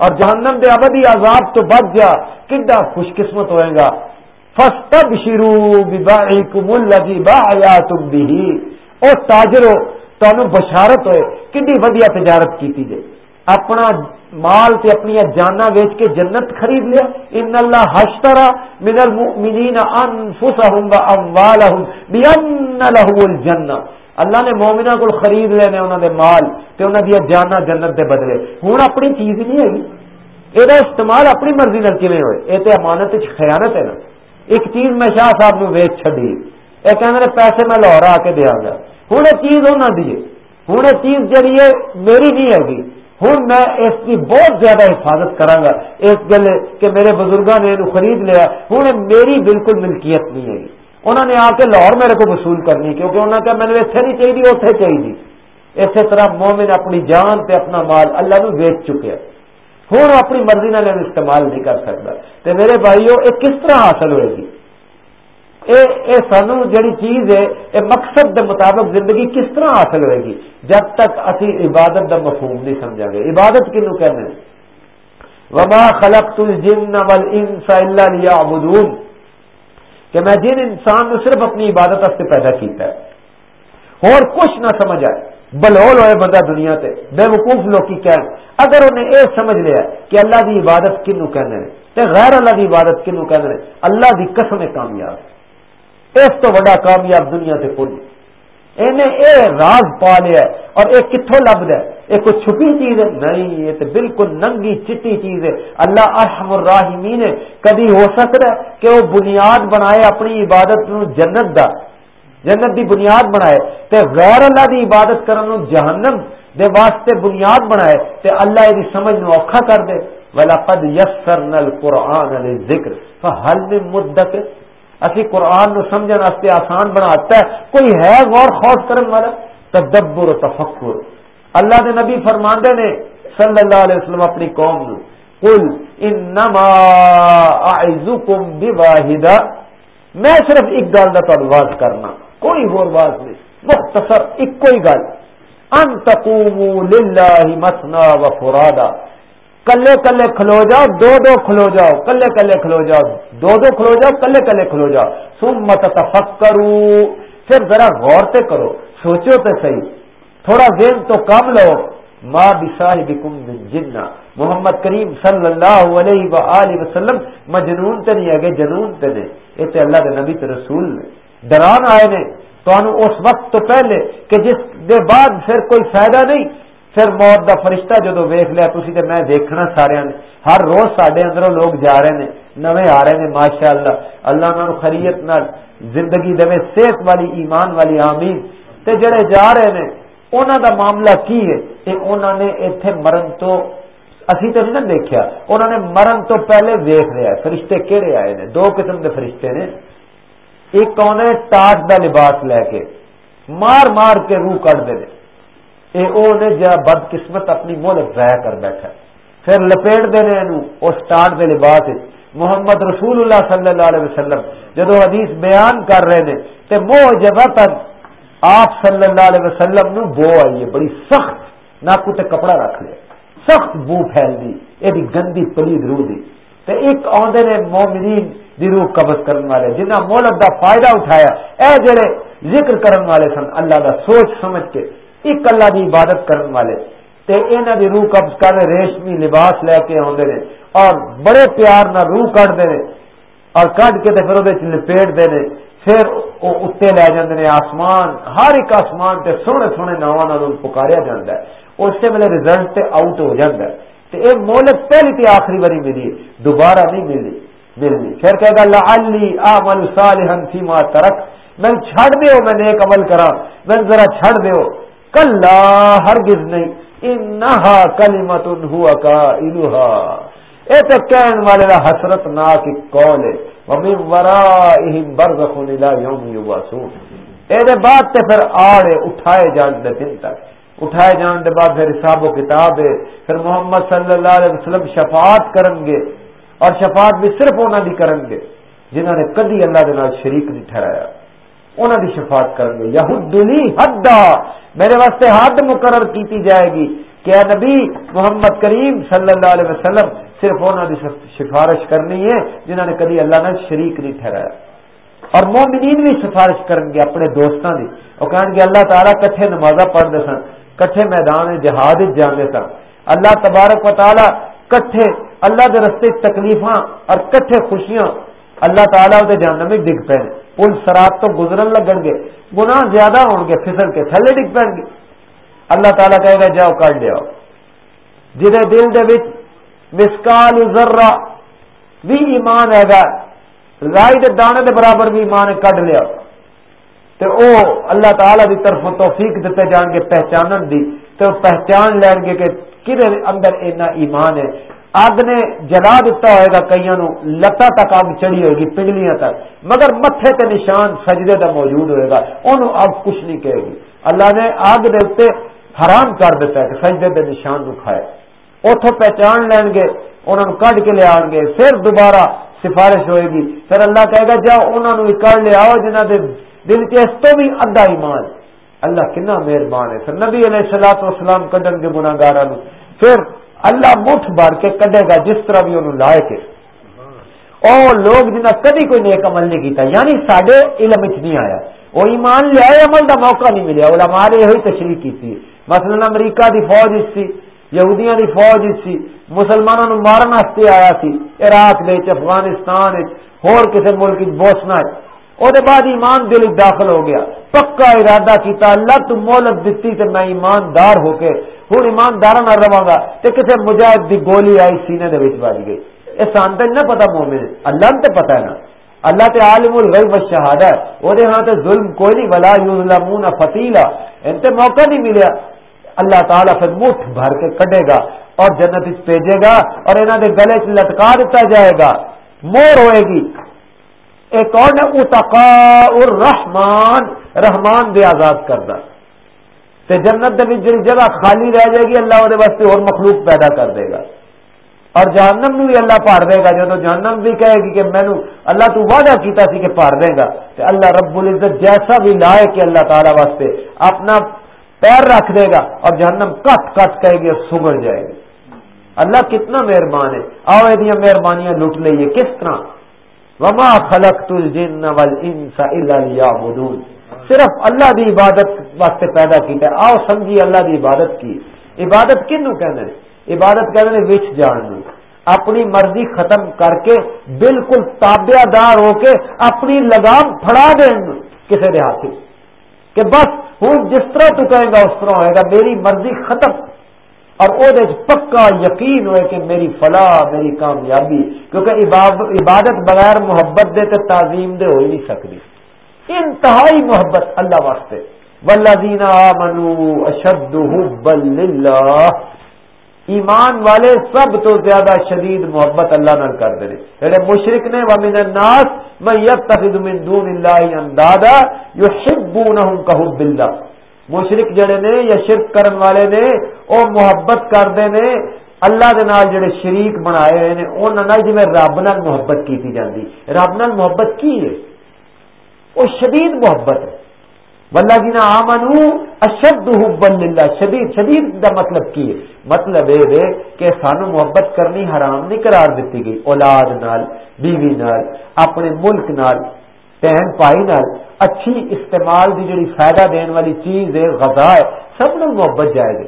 اور جہنم دے ابدی عذاب تو بچ جا، کڈا خوش قسمت ہوئے گا۔ فستب شروع جی با تم بھی او تاجرو تمہیں بشارت ہوئے، کڈی ودیا تجارت کی جائے اپنا مال تے اپنی جانا ویچ کے جنت خرید لیا۔ ان اللہ ہشترا من المؤمنین انفسهم واموالهم بان له الجنہ اللہ نے مومنا کو خرید لینے انہوں نے مال تے انہوں دیا جانا جنت دے بدلے۔ ہوں اپنی چیز نہیں ہے یہ استعمال اپنی مرضی نال کیویں ہوئے؟ یہ تو امانت خیانت ہے نا۔ ایک چیز میں شاہ صاحب نو ویچ چڈی یہ کہ پیسے میں لاہور آ کے دیا گا ہوں یہ چیز انہوں دی ہوں یہ چیز جہی ہے میری نہیں ہے ہوں میں اس کی بہت زیادہ حفاظت کرا گا اس گل کہ میرے بزرگوں نے خرید لیا۔ ہوں میری بالکل ملکیت نہیں ہے۔ انہوں نے آ کے لاہور میرے کو وصول کرنی کیونکہ انہوں نے کہا میں نے اتنے نہیں چاہیے اتنے چاہیے۔ اسی طرح مومن اپنی جان تے اپنا مال اللہ نو ویچ چکے ہوں اپنی مرضی نہ استعمال نہیں کر سکتا۔ تو میرے بھائیو، یہ کس طرح حاصل ہوئے گی؟ اے سانو جڑی چیز ہے، اے مقصد دے مطابق زندگی کس طرح حاصل ہوئے گی؟ جب تک اسی عبادت دا مفہوم نہیں سمجھا گے عبادت کنو کہنے وما خلقت الجن والانس الا ليعبدون۔ کہ میں جن انسان نے صرف اپنی عبادت واسطے پیدا کیتا ہے۔ اور کچھ نہ سمجھ آئے۔ بلول ہوئے بندہ دنیا تے۔ بے وقوف لوگ کی کہن۔ اگر انہیں اے سمجھ لیا کہ اللہ دی عبادت کنو کہنے تے غیر اللہ دی عبادت کنو کہنے اللہ دی قسم کامیاب۔ ہے اس تو بڑا کامیاب دنیا سے کوئی انہیں اے راز پا لیا اور یہ کتوں لبد ہے۔ یہ کوئی چھپی چیز ہے؟ نہیں یہ تو بالکل ننگی چٹی چیز ہے۔ اللہ ارحم الراحمین ہے۔ کبھی ہو سکتا ہے کہ وہ بنیاد بنائے اپنی عبادت نو جنت دا، جنت دی بنیاد بنائے۔ تے غیر اللہ دی عبادت کرن جہنم دے واسطے بنیاد بنائے۔ تے اللہ یہ سمجھ نو اوکھا کر دے۔ وَلَقَدْ يَسَّرْنَا الْقُرْآنَ لِلذِّكْرِ فَهَلْ مِن مُدَّكِرِ اسی قرآن نو سمجھن واسطے آسان بناتا ہے۔ کوئی ہے غور خوف کرن والا؟ تدبر و تفکر۔ اللہ دے نبی فرماندے نے صلی اللہ علیہ وسلم اپنی قوم نو۔ قل انما اعزکم بواحدہ۔ میں صرف ایک گل دا تو واز کرنا۔ کوئی اور واز نہیں۔ مختصر ایک کوئی گل۔ ان تقوموا للہ مثنا و فرادا کلے کلے کھلو جاؤ، دو دو کھلو جاؤ۔ کلے کلے کھلو جاؤ۔ دو دو کھلو جاؤ، کلے کلے کھلو جاؤ۔ سم مت کرو پھر ذرا غور سے کرو، سوچو تو صحیح۔ تھوڑا ذہن تو کم لو۔ ماں بکم جنا محمد کریم صلی اللہ علیہ و وسلم مجنون تے نہیں ہے جنون تے نے یہ تے اللہ دے نبی تے رسول نے۔ ڈران آئے نے۔ تو اس وقت تو پہلے کہ جس دے بعد پھر کوئی فائدہ نہیں۔ پھر موت دا فرشتہ جدو ویخ لیا تھی تو میں دیکھنا سارے نے۔ ہر روز سڈے اندروں لوگ جا رہے ہیں نویں آ رہے ہیں ماشاء اللہ اللہ انہوں خریت نال زندگی دے، صحت والی، ایمان والی، آمین۔ تے جڑے جا رہے ہیں انہوں دا معاملہ کی ہے؟ کہ انہوں نے اتنے مرن تو، اسی تو نہیں دیکھا انہوں نے مرن تو پہلے ویخ لیا فرشتے کہڑے آئے نے؟ دو قسم کے فرشتے نے۔ ایک کون ہے؟ ٹاٹ دا لباس لے کے، مار مار کے روح کٹ دے اے او نے جا بد قسمت اپنی مہلت ضائع کر بیٹھا۔ پھر لپیٹ دینے اس ٹاٹ دے لباس محمد رسول اللہ صلی اللہ علیہ وسلم جدو حدیث بیان کر رہے ہیں تے مو جگہ تک آپ صلی اللہ علیہ وسلم نو بو آئی ہے، بڑی سخت نہ تے کپڑا رکھ لیا۔ سخت بو پھیل دی، یہ گندی پلید روح دی۔ تے ایک آدھے نے مومنین دی روح قبض کرنے والے جنہ مولت دا فائدہ اٹھایا۔ اے جڑے ذکر کرنے والے سن، اللہ دا سوچ سمجھ کے ایک اللہ دی عبادت کرنے والے۔ تے انہاں دی روح قبض کر ریشمی لباس لے کے آدھے نے اور بڑے پیار نہ روح کٹ دے اور کٹ کے پھر وہ لپیٹ دے پھر اتنے لے جاندے نے آسمان، ہر ایک آسمان تے سونے سونے نواں پکاریا جاتا ہے۔ اسی ویلے ریزلٹ تے آؤٹ ہو جاتا ہے۔ تے اے مولت پہلی تے آخری باری ملی دوبارہ نہیں ملی ملنی پھر کہے گا، لعلی اعمل صالحا فيما ترک۔ میں چھڑ دیو، میں نیک عمل کرا میں ذرا چھڑ دیو۔ کلا، ہرگز نہیں۔ انہا کلمت ہوا قائلها اے تے کہن والے دا حسرت ناک قول ہے۔ ومن ورائہم برزخ الى یوم یبعثون اے دے بعد تے پھر آڑے اٹھائے جان دے دن تک۔ اٹھائے جان دے بعد پھر حساب و کتاب ہے۔ پھر محمد صلی اللہ علیہ وسلم شفاعت کرن گے۔ اور شفاعت بھی صرف انہوں نے کرن گے۔ جنہوں نے کدی اللہ دے نال شریک نہیں ٹھہرایا۔ انہوں دی شفاعت کریں گے۔ یہودلی حد میرے واسطے حد مقرر کیتی جائے گی کہ اے نبی محمد کریم صلی اللہ علیہ وسلم صرف انہوں دی سفارش کرنی ہے جنہوں نے کدی اللہ نے شریک نہیں ٹھہرایا۔ اور مومنین بھی سفارش کریں گے اپنے دوستوں کی وہ کہیں گے، اللہ تعالیٰ کٹھے نمازہ پڑھتے سن، کٹھے میدان جہاد جانے سن۔ اللہ تبارک و تعالیٰ کٹھے اللہ کے رستے تکلیفاں اور کٹھے خوشیاں اللہ تعالیٰ وہ جاننا میں ڈگ پے۔ پل سراب تو گزرن لگن گے گنا زیادہ ہو گے پھسل کے تھلے ڈگ پے اللہ تعالیٰ کہے گا، جاؤ کر لیا جہے دل دے وچ مسکال ذرا بھی ایمان ہے گا رائی دے دانے دے برابر بھی ایمان کڈ لیا۔ تو او اللہ تعالی دی طرف توفیق دیتے جان گے، پہچانن دی۔ تو پہچان لین گے کہ کدھر اندر اینا ایمان ہے۔ اگ نے جلا دتا ہوئے گا کئی نو لتا تک اگ چڑی ہوئے گی پنگلیاں تک۔ مگر متے تے نشان سجدے دا موجود ہوئے گا۔ انہوں اگ کچھ نہیں کہے گی۔ اللہ نے اگ دے حرام کر دیتا ہے کہ سجدے دے نشان نو کھائے۔ اتو پہچان لین گے انہوں کڈ کے لیا گے، پھر دوبارہ سفارش ہوئے گی۔ پھر اللہ کہے گا جا انہوں نے کر لیا جنہ دے دل چ اس تو بھی ادھا ایمان۔ اللہ کنا مہربان ہے۔ پھر نبی علیہ السلام وسلام کڈن کے گناگارا پھر اللہ مٹھ بھر کے کڈے گا، جس طرح بھی انہوں لائے کے۔ اور لوگ جنہیں کدی کوئی نیک عمل نہیں کیتا یعنی سڈے علم چ نہیں آیا۔ وہ ایمان لیا عمل دا موقع نہیں ملیا۔ وہ ہمارے یہ تشریح کی مثلا امریکہ دی فوج اس سی۔ یہودیاں دی فوج سی مسلمانوں نو مارن واسطے آیا سی، عراق دے افغانستان ہور کسی ملک بوسنا وہ بعد ایمان دل داخل ہو گیا۔ پکا ارادہ کیتا اللہ تو مولت دیتی تے میں ایماندار ہو کے ہوں ایماندار نہ رہا گا تو کسی مجاہد دی گولی آئی، سینے دے بچ بج گئی۔ یہ سان تو نہ پتا مومن، اللہ تو پتا ہے نا۔ اللہ تے عالم الغیب و شہادہ وہ ہاں تے ظلم کوئی نہیں، ولا یظلمون فتیلا ان تے موقع نہیں ملیا۔ اللہ تعالیٰ پھر مٹھ بھر کے کڈے گا اور جنت بھیجے گا اور انہوں دے گلے چ لٹکا دیتا جائے گا۔ مور ہوئے گی۔ ایک اور نے اتقا الرحمان رحمان دے آزاد کردہ۔ تے جنت دے جی جگہ خالی رہ جائے گی، اللہ وہ واسطے اور مخلوق پیدا کر دے گا۔ اور جہنم بھی اللہ پار دے گا۔ جب جہنم بھی کہے گی کہ مینو اللہ تو وعدہ کیتا سی کہ پار دے گا، تے اللہ رب العزت جیسا بھی لائے کہ اللہ تعالی واسطے اپنا پیر رکھ دے گا اور جہنم کٹ کٹ کہے گی سگڑ جائے گی۔ اللہ کتنا مہربان ہے۔ آؤ یہ مہربانیاں لٹ لئیے کس طرح؟ وما خلق تل جن انسا اللہ صرف اللہ دی عبادت واسطے پیدا کیتا ہے۔ آؤ سمجھی اللہ دی عبادت کی عبادت کنو کہنے عبادت کہنے وچ جان اپنی مرضی ختم کر کے بالکل تابع دار ہو کے اپنی لگام پھڑا دین کسی دیہاتی کہ بس ہوں جس طرح تو کہے گا، اس طرح ہوئے گا، میری مرضی ختم۔ اور وہ پکا یقین ہوئے کہ میری فلاح، میری کامیابی، کیونکہ عبادت بغیر محبت دے تو تعظیم دے ہو ہی نہیں سکتی۔ انتہائی محبت اللہ واسطے۔ ولدینا منو اشد ایمان والے سب تو زیادہ شدید محبت اللہ نہ کر دے میرے یعنی مشرق نے ومن الناس میں یب تخد من دون اللہ اندادا یو شبو نہ ہوں کہ مشرق جڑے نے یا شرک کرن والے نے، او محبت کردے نے، اللہ دے نال جڑے شریک بنائے ہوئے نے، انہاں نال جویں رب نال محبت کیتی جاندی۔ رب نال محبت کی ہے؟ وہ شدید محبت ہے۔ ولہ جی نا آمن اشد اللہ شدید شدید دا مطلب کی ہے؟ مطلب یہ کہ سانو محبت کرنی حرام نہیں قرار دیتی گئی۔ اولاد نال، بیوی نال، اپنے ملک نال، بہن پائی نال۔ اچھی استعمال دی جڑی فائدہ دین والی چیز ہے، غذا ہے، سب نو محبت جائے گی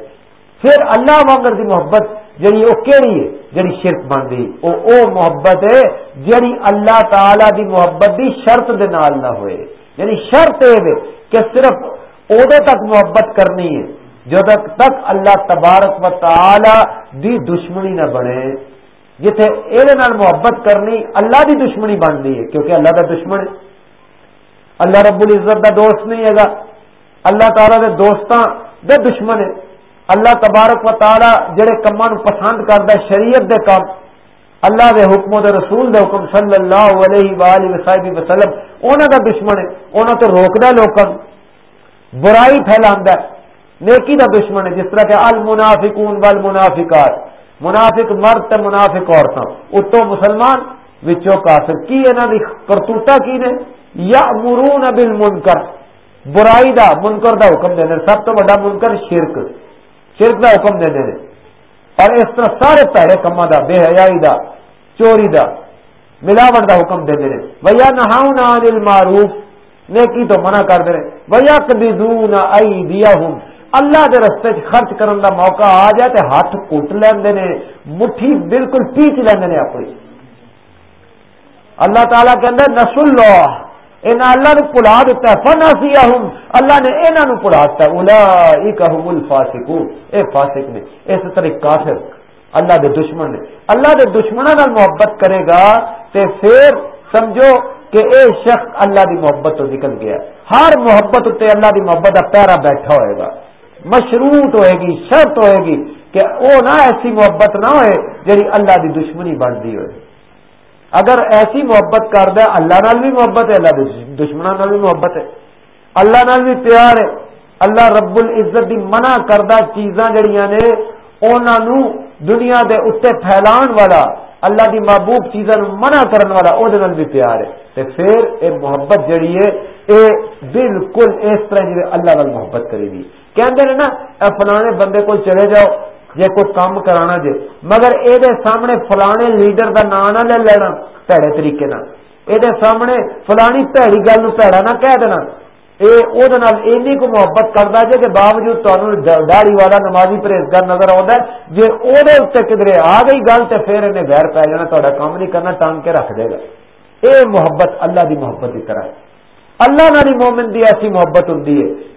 پھر اللہ وانگر دی محبت جڑی وہ کہڑی ہے؟ جڑی شرک بن گئی۔ وہ او محبت ہے جڑی اللہ تعالی دی محبت دی شرط دے نال نہ ہوئے۔ یعنی شرط یہ کہ صرف ادو تک محبت کرنی ہے، جب تک اللہ تبارک و تعالی دی دشمنی نہ بنے۔ جتھے یہ محبت کرنی اللہ دی دشمنی بنتی ہے، کیونکہ اللہ کا دشمن ہے اللہ رب العزت دا دوست نہیں ہے گا۔ اللہ تعالیٰ دے دوستاں دے دشمن ہے اللہ تبارک و تعالی جڑے کما پسند کرتا شریعت دے کام اللہ دے حکم دے رسول دے حکم صلی اللہ علیہ وآلہ وسلم وسلم انہوں دا دشمن ہے انہوں تو روکدا لوگوں برائی پھیلاندا ہے، نیکی دا دشمن ہے، جس طرح کہ المنافقون والمنافقات۔ منافق مرد تے منافق عورتاں۔ اتو مسلمان، وچوں کافر۔ کی انہاں دی کرتوتا کی نے؟ یامرون بالمنکر۔ برائی دا، منکر دا حکم دے سب تو بڑا منکر شرک۔ شرک دا حکم دے اور اس طرح سارے پیڑے کما دا بے حیائی دا، چوری دا ملاوٹ دا حکم دے دے بھیا نہاؤ نہ معروف نیکی تو منع کر دے بھیا کبھی ہوں اللہ کے رستے خرچ کرن دا موقع آ جائے تے ہاتھ کٹ لیندے نے، مٹھی بالکل پیچ لیندے نے اپنی۔ اللہ تعالیٰ کہ نسل لو اللہ نے پلا دیتا ہے فن سیا ہوں اللہ نے انہوں نے پلا دیتا ہے الا کہ فاسق اے فاسق نے اس طرح کافر، اللہ دے دشمن نے۔ اللہ دے دشمنوں نال محبت کرے گا تے پھر سمجھو کہ اے شخص اللہ دی محبت تو نکل گیا۔ ہر محبت اتنے اللہ دی محبت کا پیرا بیٹھا ہوئے گا۔ مشروط ہوئے گی، شرط ہوئے گی کہ وہ نہ ایسی محبت نہ ہوئے جی اللہ دی دشمنی بنتی ہوئے۔ اگر ایسی محبت کر دے، اللہ نال بھی محبت ہے، اللہ دشمنوں نال بھی محبت ہے۔ اللہ نال بھی پیار ہے۔ اللہ رب العزت دی منع کردہ چیزاں جڑیاں نے انہوں دنیا دے اتنے پھیلان والا، اللہ دی محبوب چیزاں منع کرن والا او دے نال بھی پیار ہے۔ تے پھر اے محبت جڑی ہے، اے بالکل اس طرح جی اللہ نال محبت کرے گی کہندے نے نا، اے فلانے بندے کو چلے جاؤ جی کوئی کام کرانا جے۔ مگر یہ سامنے فلانے لیڈر کا نام نہ لے لینا، پیڑے طریقے یہ سامنے فلانی پیڑی گل پیڑا نہ کہہ دینا۔ یہ کو محبت کرتا جی کہ باوجود تمہیں داڑی والا نمازی پرہیزگار نظر آتا ہے۔ جی وہ کدھر آ گئی گل تو پھر انہیں غیر پی جانا تا کام نہیں کرنا، ٹانگ کے رکھ دے گا۔ یہ محبت اللہ کی محبت کی طرح ہے۔ اللہ نہ مومن دی ایسی محبت ہوں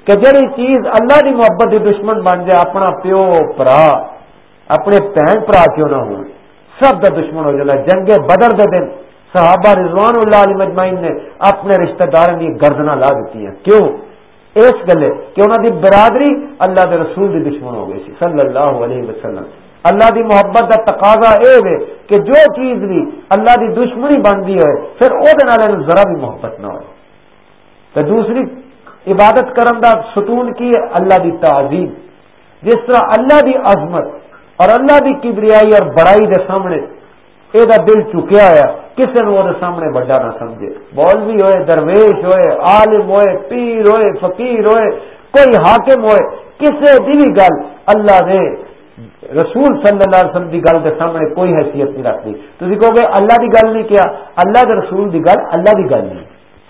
کہ جہی چیز اللہ کی محبت کی دشمن بن جائے، اپنا پیو برا اپنے بھن برا کیوں نہ ہو سب کا دشمن ہو جائے۔ جنگ بدر دے دن صحابہ رضوان اللہ علی مجمعین نے اپنے رشتہ دار کی گردنا لا دیتی ہیں۔ کیوں؟ اس گلے کہ انہوں دی برادری اللہ دے رسول دی دشمن ہو گئی سی۔ صلی اللہ علیہ وسلم۔ اللہ دی محبت کا تقاضا یہ ہے کہ جو چیز بھی اللہ دی دشمنی بنتی ہوئے، پھر وہ ذرا بھی محبت نہ ہو تو دوسری عبادت کرن دا ستون کی ہے اللہ دی تعظیم۔ جس طرح اللہ دی عظمت اور اللہ دی کبریائی اور بڑائی دے سامنے یہ دل چکیا ہوا کسی نے وہ سامنے بڑا نہ سمجھے۔ مولوی ہوئے، درویش ہوئے، عالم ہوئے، پیر ہوئے، فقیر ہوئے، کوئی حاکم ہوئے کسی دی بھی گل اللہ دے، رسول صلی اللہ علیہ وسلم دی گل دے سامنے کوئی حیثیت نہیں رکھتی۔ تھی کہو گے اللہ دی گل نہیں کیا، اللہ دے رسول دی گل اللہ دی گل نہیں۔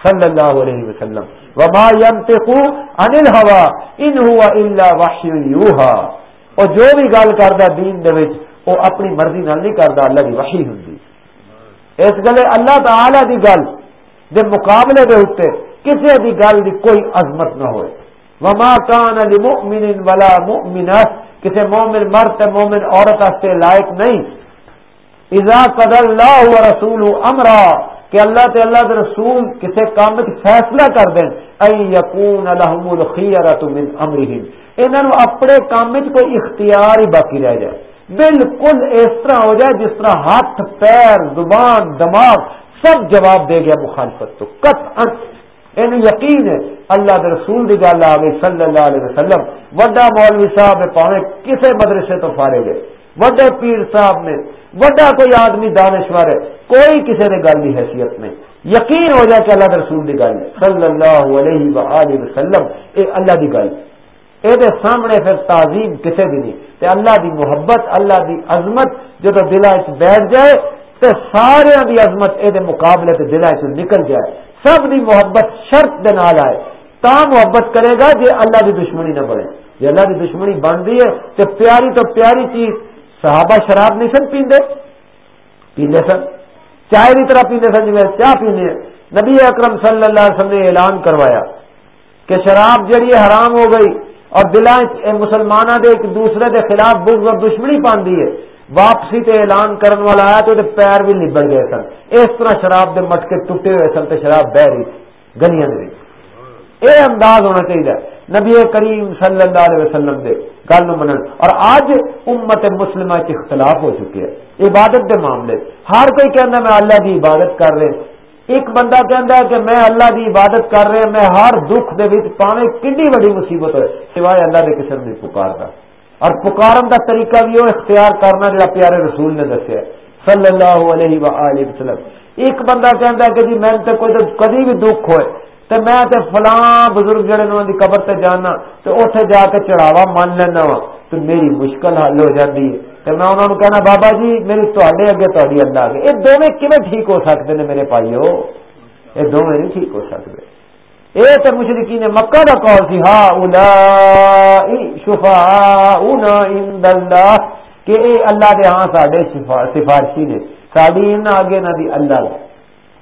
صلی اللہ علیہ وسلم۔ وما ينطق عن الهوى ان هو الا وحي يوحى۔ اور جو بھی گل کرتا دین دے وچ وہ اپنی مرضی نال نہیں کرتا اللہ کی وحی ہوں اس گلے اللہ تعالی دی گل دے مقابلے دے اتنے کسی دی گل دی کوئی عظمت نہ ہوئے۔ وما کان لمؤمن ولا مؤمنات کسی مومن مرد تے مومن عورت سے لائق نہیں۔ اذا قد اللہ و رسول امرا، کہ اللہ تے اللہ دے رسول کسی کام فیصلہ کر دیں این یکون لهم الخیرۃ من امرہم۔ امرهم انہوں اپنے کام کوئی اختیار ہی باقی رہ جائے۔ بالکل اس طرح ہو جائے جس طرح ہاتھ، پیر، زبان، دماغ سب جواب دے گیا مخالفت تو۔ کت ان یعنی یقین ہے۔ اللہ کے رسول کی گل آ گئی صلی اللہ علیہ وسلم۔ وڈا مولوی صاحب پاوے کسے مدرسے تو فارے گئے۔ وڈے پیر صاحب نے، وڈا کوئی آدمی دانشور ہے، کوئی کسی نے گل کی حیثیت نہیں۔ یقین ہو جائے کہ اللہ کے رسول کی گل ہے۔ صلی اللہ علیہ وآلہ وسلم یہ اللہ کی گل۔ یہ سامنے پھر تعظیم کسی بھی نہیں۔ تے اللہ دی محبت، اللہ دی عظمت جب دل بیٹھ جائے تو سارے دی عظمت یہ مقابلے تے دل چ نکل جائے۔ سب دی محبت شرط دے نال آئے۔ تا محبت کرے گا جی اللہ دی دشمنی نہ بڑھے جی اللہ دی دشمنی بنتی ہے تو پیاری تو پیاری چیز صحابہ شراب نہیں سن پیندے۔ پیندے سن۔ چائے کی طرح پیندے سن جی چاہ پینے نبی اکرم صلی اللہ علیہ وسلم نے اعلان کروایا کہ شراب جڑی حرام ہو گئی۔ اور دلائیں مسلمانوں کے ایک دوسرے کے خلاف بغض اور دشمنی پاندی ہے۔ واپسی تے اعلان کرن والا آیا تو پیر بھی لبڑ گئے سن۔ اس طرح شراب دے مٹکے ٹوٹے ہوئے سن تو شراب بہ رہی، گلیاں دے یہ انداز ہونا چاہیے نبی کریم صلی اللہ علیہ وسلم دے گل من اور آج امت مسلمہ کے اختلاف ہو چکے ہیں عبادت دے معاملے۔ ہر کوئی کہنا میں اللہ کی عبادت کر رہے ایک بندہ کہنا ہے کہ میں اللہ کی عبادت کر رہے میں ہر دکھ دے پاوے کنی بڑی مصیبت ہوئے، سوائے اللہ کے قسم نہیں پکارتا اور پکارن کا طریقہ بھی وہ اختیار کرنا جڑا پیارے رسول نے دسیا صلی اللہ علیہ وآلہ وسلم۔ ایک بندہ کہتا ہے کہ جی میں تے کوئی کدی بھی دکھ ہوئے تو میں تے فلاں بزرگ جڑے نے قبر تے جانا تو اتنے جا کے چڑھاوا، مان لینا وا تو میری مشکل حل ہو جاتی ہے۔ تو میں انہوں نے کہنا بابا جی میری تے اگے تاری اللہ آگے یہ دونوں کیون ٹھیک ہو سکتے ہیں میرے بھائیو یہ دونوں نہیں ٹھیک ہو سکتے یہ تو مشرقی نے مکہ کا کال سی ہا شفا اللہ کہ اے اللہ دے ہاں ساڈے سفارشی نے ساری ان آگے نہ دی اللہ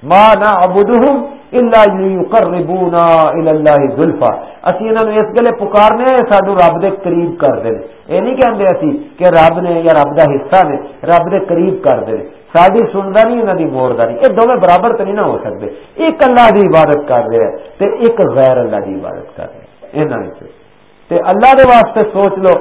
ما نہ ابدہم الا یقربونا الی اللہ ذلفا اسی انہاں اس گلے پکارنے سانو رب دے قریب کر دے اے نہیں کہندے اسی کہ رب نے یا رب دا حصہ نے رب دے قریب کر دے ساری سنتا نہیں انہوں کی موڑتا نہیں۔ یہ دونوں برابر تو نہیں نہ ہو سکتے ایک اللہ کی عبادت کر رہے ہیں ایک غیر اللہ کی عبادت کر رہے ہیں تے اللہ دے واسطے سوچ لو،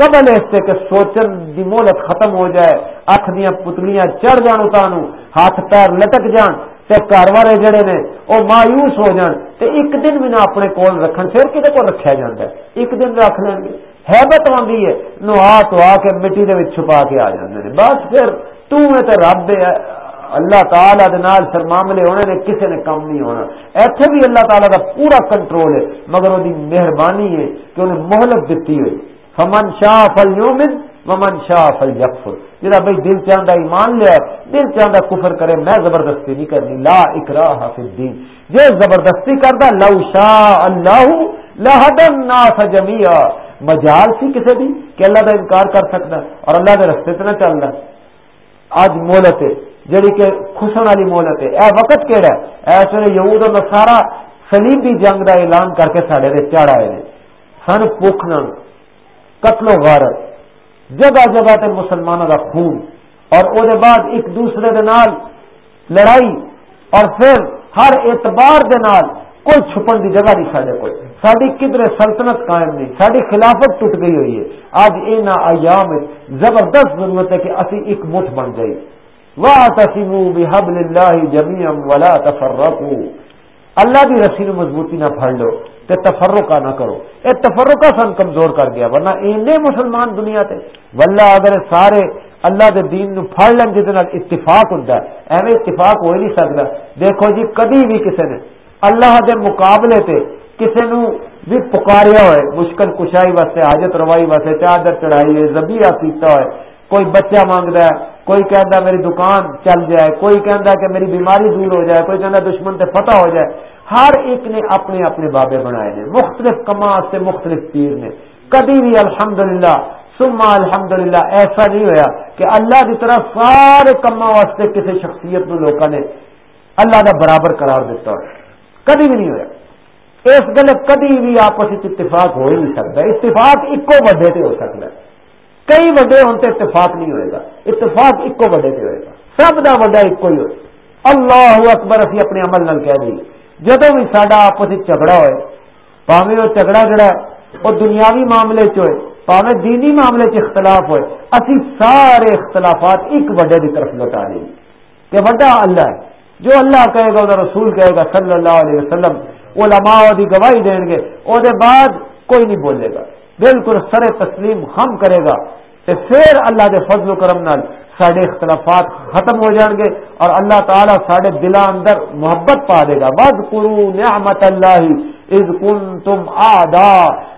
قبل اس سے کہ سوچن دی مہلت ختم ہو جائے، اکھ دیا پتلیاں چڑھ جان اتنا ہاتھ پیر لٹک جان تے گھر والے جڑے نے وہ مایوس ہو جان تے ایک دن بھی نہ اپنے کول رکھن پھر کتنے کو رکھا جاتا ہے ایک دن رکھ لیں گے حیبت آتی ہے نہا تو آ کے مٹی دے چھپا کے آ جاتے ہیں بس پھر تو رب اللہ تعالی پھر معاملے ہونے نے کسی نے کم نہیں ہونا ایتھے بھی اللہ تعالیٰ کا پورا کنٹرول ہے مگر وہ مہربانی ہے کہ انہیں مہلت دیتی ہوئی فمن شاہ فل یومن ومن شاہ فل یکفر جا بھائی دل چاہتا ایمان لیا دل چاہتا کفر کرے، میں زبردستی نہیں کرنی۔ لا اکرا حافظ دین جو زبردستی کرتا لو شاہ اللہ لہدن ناس جمیا مجال سی کسی بھی کہ اللہ کا انکار کر سکتا اور اللہ کے رستے سے نہ چل رہا اج مولت ہے جڑی کہ خسن والی مولت ہے۔ اے وقت کہڑا ہے؟ اس ویلے یہود اور نصارا سلیبی جنگ دا اعلان کر کے ساڈے دے چڑھ آئے ہیں سن پوکھنا قتل و غارت۔ جگہ جگہ تے مسلمانوں دا خون اور او دے بعد ایک دوسرے دے نال لڑائی اور پھر ہر اعتبار دے نال کوئی چھپن دی جگہ نہیں سارے کوئی۔ ساری کدھر سلطنت قائم نہیں ساری خلافت ٹوٹ گئی ہوئی ہے۔ آج ان ایام زبردست ضرورت ہے کہ اسی ایک مٹھ بن جائے واہ تسیم بحبل اللہ جمیم ولا تفرقو اللہ کی رسی نو مضبوطی نہ پھڑ لو تے تفرقہ نہ کرو۔ اے تفرقہ سن کمزور کر گیا، ورنہ اینے مسلمان دنیا تے۔ واللہ اگر سارے اللہ دے دین نو پھڑ لیں جس اتفاق ہوتا ہے، ایویں اتفاق ہو ہی نہیں سکتا دیکھو جی کدی بھی کسی نے اللہ دے مقابلے تے کسی نو بھی پکاریا ہوئے، مشکل کشائی واسطے، حاجت روائی واسطے، چادر چڑھائی ہے زبیہ کیتا ہوئے، کوئی بچہ مانگتا ہے کوئی کہتا میری دکان چل جائے، کوئی کہتا کہ میری بیماری دور ہو جائے، کوئی کہتا دشمن سے فتح ہو جائے، ہر ایک نے اپنے اپنے بابے بنائے نے، مختلف کما سے مختلف پیر نے۔ کبھی بھی الحمدللہ سما الحمدللہ ایسا نہیں ہوا کہ اللہ کی طرف سارے کما واسطے کسی شخصیت نو لوگوں نے اللہ کا برابر قرار دیتا کدی بھی نہیں ہوا اس گل کدی بھی آپس اتفاق ہو ہی نہیں سکتا۔ اتفاق ایکو وڈے تے ہو سکتا ہے۔ کئی وڈے ہوتے اتفاق نہیں ہوئے گا۔ اتفاق ایکو وڈے تے ہوئے گا۔ سب کا وڈا ایک ہی ہوئے۔ اللہ اکبر اسی اپنے عمل نال کہہ دیں جدو بھی سڈا آپس جھگڑا ہوئے پاوے وہ جھگڑا جڑا وہ دنیاوی معاملے چ ہوئے پاوے دینی معاملے چ اختلاف ہوئے، اسی سارے اختلافات ایک وڈے کی طرف لوٹا دیں کہ وڈا اللہ ہے۔ جو اللہ کہے گا، وہ رسول کہے گا صلی اللہ علیہ وسلم۔ وہ لما دی گواہی دیں گے۔ وہ بعد کوئی نہیں بولے گا۔ بالکل سر تسلیم خم کرے گا۔ تو پھر اللہ کے فضل و کرم نال سارے اختلافات ختم ہو جان گے اور اللہ تعالیٰ سارے دلا اندر محبت پا دے گا۔ بد کرو نعمت اللہ از کن تم آدا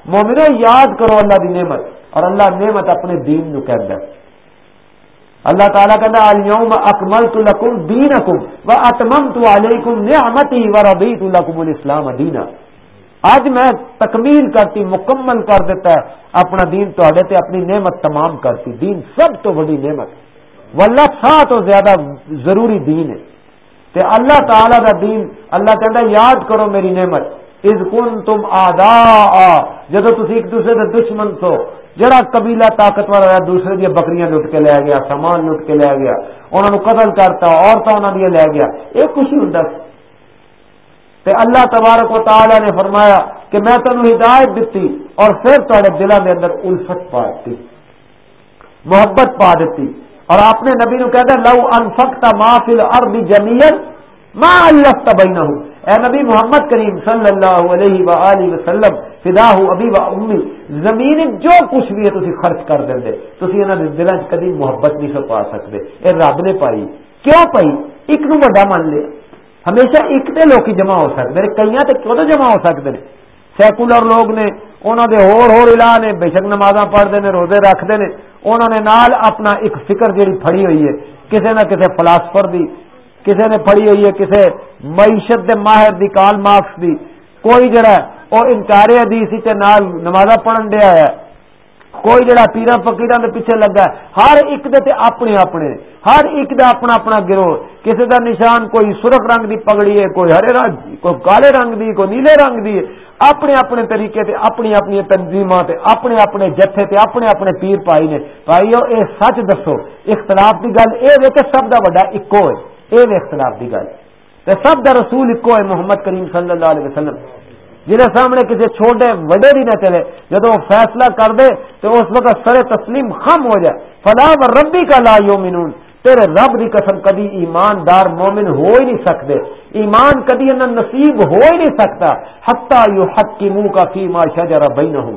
مومنو، یاد کرو اللہ کی نعمت اور اللہ نعمت اپنے دین نو کہہ کہ اللہ تعالیٰ کہنا اليوم اکملت لکم دینکم و اتممت علیکم نعمتی و رضیت لکم الاسلام دینا۔ آج میں تکمیل کرتی، مکمل کر دیتا ہے۔ اپنا دین تے اپنی نعمت تمام کرتی۔ دین سب تو بڑی نعمت۔ واللہ سا تو زیادہ ضروری دین ہے۔ تے اللہ تعالی دا دین، اللہ کہندا یاد کرو میری نعمت۔ از کن تم آدا جدو تسی ایک دوسرے دے دشمن سو جڑا قبیلہ طاقتور ہوا دوسرے دیا بکریاں لٹ کے لے گیا، سامان لٹ کے لے گیا انہوں نے قتل کرتا عورتوں انہوں نے لے گیا۔ یہ کچھ ہوں تے اللہ تبارک و تعالی نے فرمایا کہ میں تمہیں ہدایت دیتی اور پھر تے دلوں کے اندر الفت پا دیتی، محبت پا دیتی۔ اور آپ نے نبی نو کہتا لو انفقتا ما فی الارض جميعا ما الفت بینہم۔ اے نبی محمد کریم صلی اللہ علیہ وآلہ وسلم فدا ابھی و امی، زمین جو کچھ بھی ہے تھی خرچ کر دیں تھی انہوں نے دلوں کدی محبت نہیں سو پا سکتے یہ رب نے پائی۔ کیوں پائی؟ ایک نو بڑا مان لیا۔ ہمیشہ ایک دے لوگ جمع ہو سکتے ہیں۔ کئی تو کیوں جمع ہو سکتے ہیں؟ سیکولر لوگ نے انہوں نے ہور ہور علا نے، بے شک نماز پڑھتے ہیں روزے رکھتے ہیں انہوں نے نال اپنا ایک فکر جیڑی پڑی ہوئی ہے کسی نہ کسی فلاسفر دی کسی نے پڑھی ہوئی ہے کسی معیشت دے ماہر دی کال مارکس دی، کوئی جڑا وہ انکارے حدیث نال نماز پڑھن دیا ہے، کوئی جڑا پیرا فکیران دے پیچھے لگا ہے، ہر ایک دے تے اپنے اپنے۔ ہر ایک دا اپنا اپنا گروہ، کسی دا نشان کوئی سرخ رنگ دی پگڑی ہے، کوئی ہرے رنگ دی، کوئی کالے رنگ دی، کوئی نیلے رنگ دی۔ اپنے اپنے طریقے تے، اپنی اپنی تنظیمات اپنے اپنے جتھے تے، اپنے اپنے پیر پائی نے۔ پائیو اے سچ دسو، اختلاف دی گل اے وے کہ سب دا بڑا اکو ہے۔ اے وے اختلاف دی گل۔ تے سب دا رسول اکو ہے محمد کریم صلی اللہ علیہ وسلم۔ جنہیں سامنے کسی چھوٹے وڈے بھی نہ چلے جب وہ فیصلہ کر دے تو اس وقت سر تسلیم خم ہو جائے۔ فلاح و ربی کا لا یومنون تیرے رب کی قسم کدی ایماندار مومن ہو ہی نہیں سکتے۔ ایمان کدی انہیں نصیب ہو ہی نہیں سکتا۔ حتہ یو حق کی منہ کا فیما شجرا بہن ہوں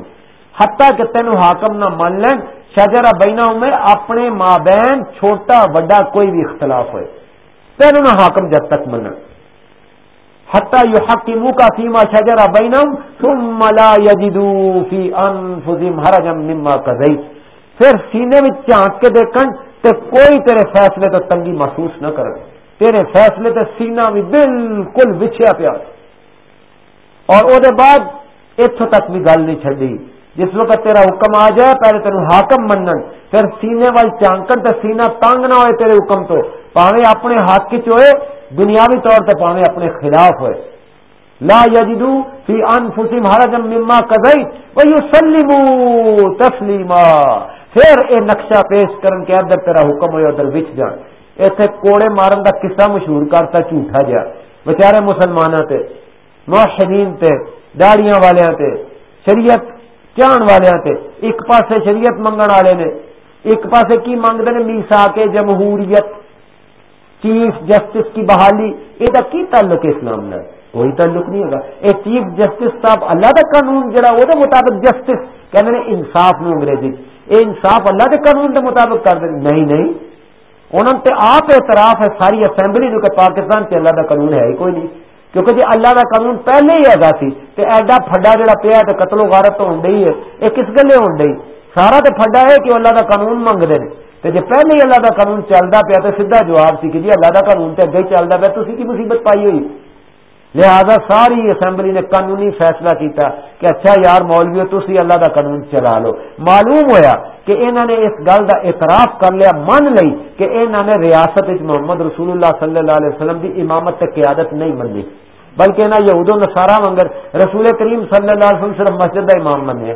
حتہ کہ تینوں حاکم نہ مان لین شجرا بہنا میں اپنے ماں بہن چھوٹا وڈا کوئی بھی اختلاف ہوئے۔ تینوں نہ حاکم جب تک من حتہ یو حق کی منہ کا فیما شجرا بہنم ثم لا یجدو فی انفسهم حرجا مما قضیت۔ پھر سینے میں چانک کے دیکھن تے کوئی تیرے فیصلے تو تنگی محسوس نہ کرے۔ تیرے فیصلے تے سینہ بھی بالکل بچھیا پیا۔ اور او دے بعد اتوں تک بھی گل نہیں چڈی جس وقت تیرا حکم آ جائے، پہلے تیرو حاکم منن۔ پھر سینے وال چانکن تے سینہ تنگ نہ ہوئے تیرے حکم تو۔ پاوے اپنے حق کی ہوئے، دنیاوی طور پہ پاوے اپنے خلاف ہوئے۔ لا یجدو فی انفسهم حرجا مما قضیت ویسلموا تسلیما۔ پھر اے نقشہ پیش کرن کے ادھر تیرا حکم ہوئے ادھر بچ جان ایتھے کوڑے مارن دا قصہ مشہور کرتا جھوٹا جا۔ بچارے مسلمانوں تے، موحدین تے، داڑیاں والیاں تے، شریعت چان والیاں تے، ایک پاسے شریعت منگن والے نے، ایک پاسے کی منگتے ہیں میسا کے جمہوریت، چیف جسٹس کی بحالی یہ کی تعلق ہے اسلام نے کوئی تعلق نہیں ہوگا۔ اے چیف جسٹس صاحب، اللہ کا قانون جڑا وہ مطابق جسٹس کہنے انصاف نو انگریزی اے انصاف اللہ کے قانون کے مطابق کر دیں۔ نہیں نہیں۔ انہوں نے آپ اعتراف ہے، ساری اسمبلی جو کہ پاکستان سے اللہ کا قانون ہے ہی کوئی نہیں۔ کیونکہ جی اللہ کا قانون پہلے ہی ہے سی تو ایڈا فڈا جڑا پیا تو قتل و غارت تو ہوں ہی ہے۔ یہ کس گلے ہوں سارا تو فڈا ہے کہ اللہ کا قانون منگتے ہیں تو جی پہلے ہی اللہ کا قانون چلتا پیا تو سیدھا جواب سی کہ جی اللہ کا قانون تو اگے چلتا پیا۔ تو کی مصیبت پائی ہوئی؟ لہذا ساری اسمبلی نے قانونی فیصلہ کیتا کہ اچھا یار مولوی تھی اللہ کا قانون چلا لو۔ معلوم ہویا کہ انہوں نے اس گل کا اعتراف کر لیا، من لئی کہ انہوں نے ریاست محمد رسول اللہ صلی اللہ علیہ وسلم کی امامت تے قیادت نہیں منی۔ بلکہ انہیں یہود و نصارہ منگر، رسول کریم صلی اللہ علیہ وسلم صرف مسجد کا امام منیا۔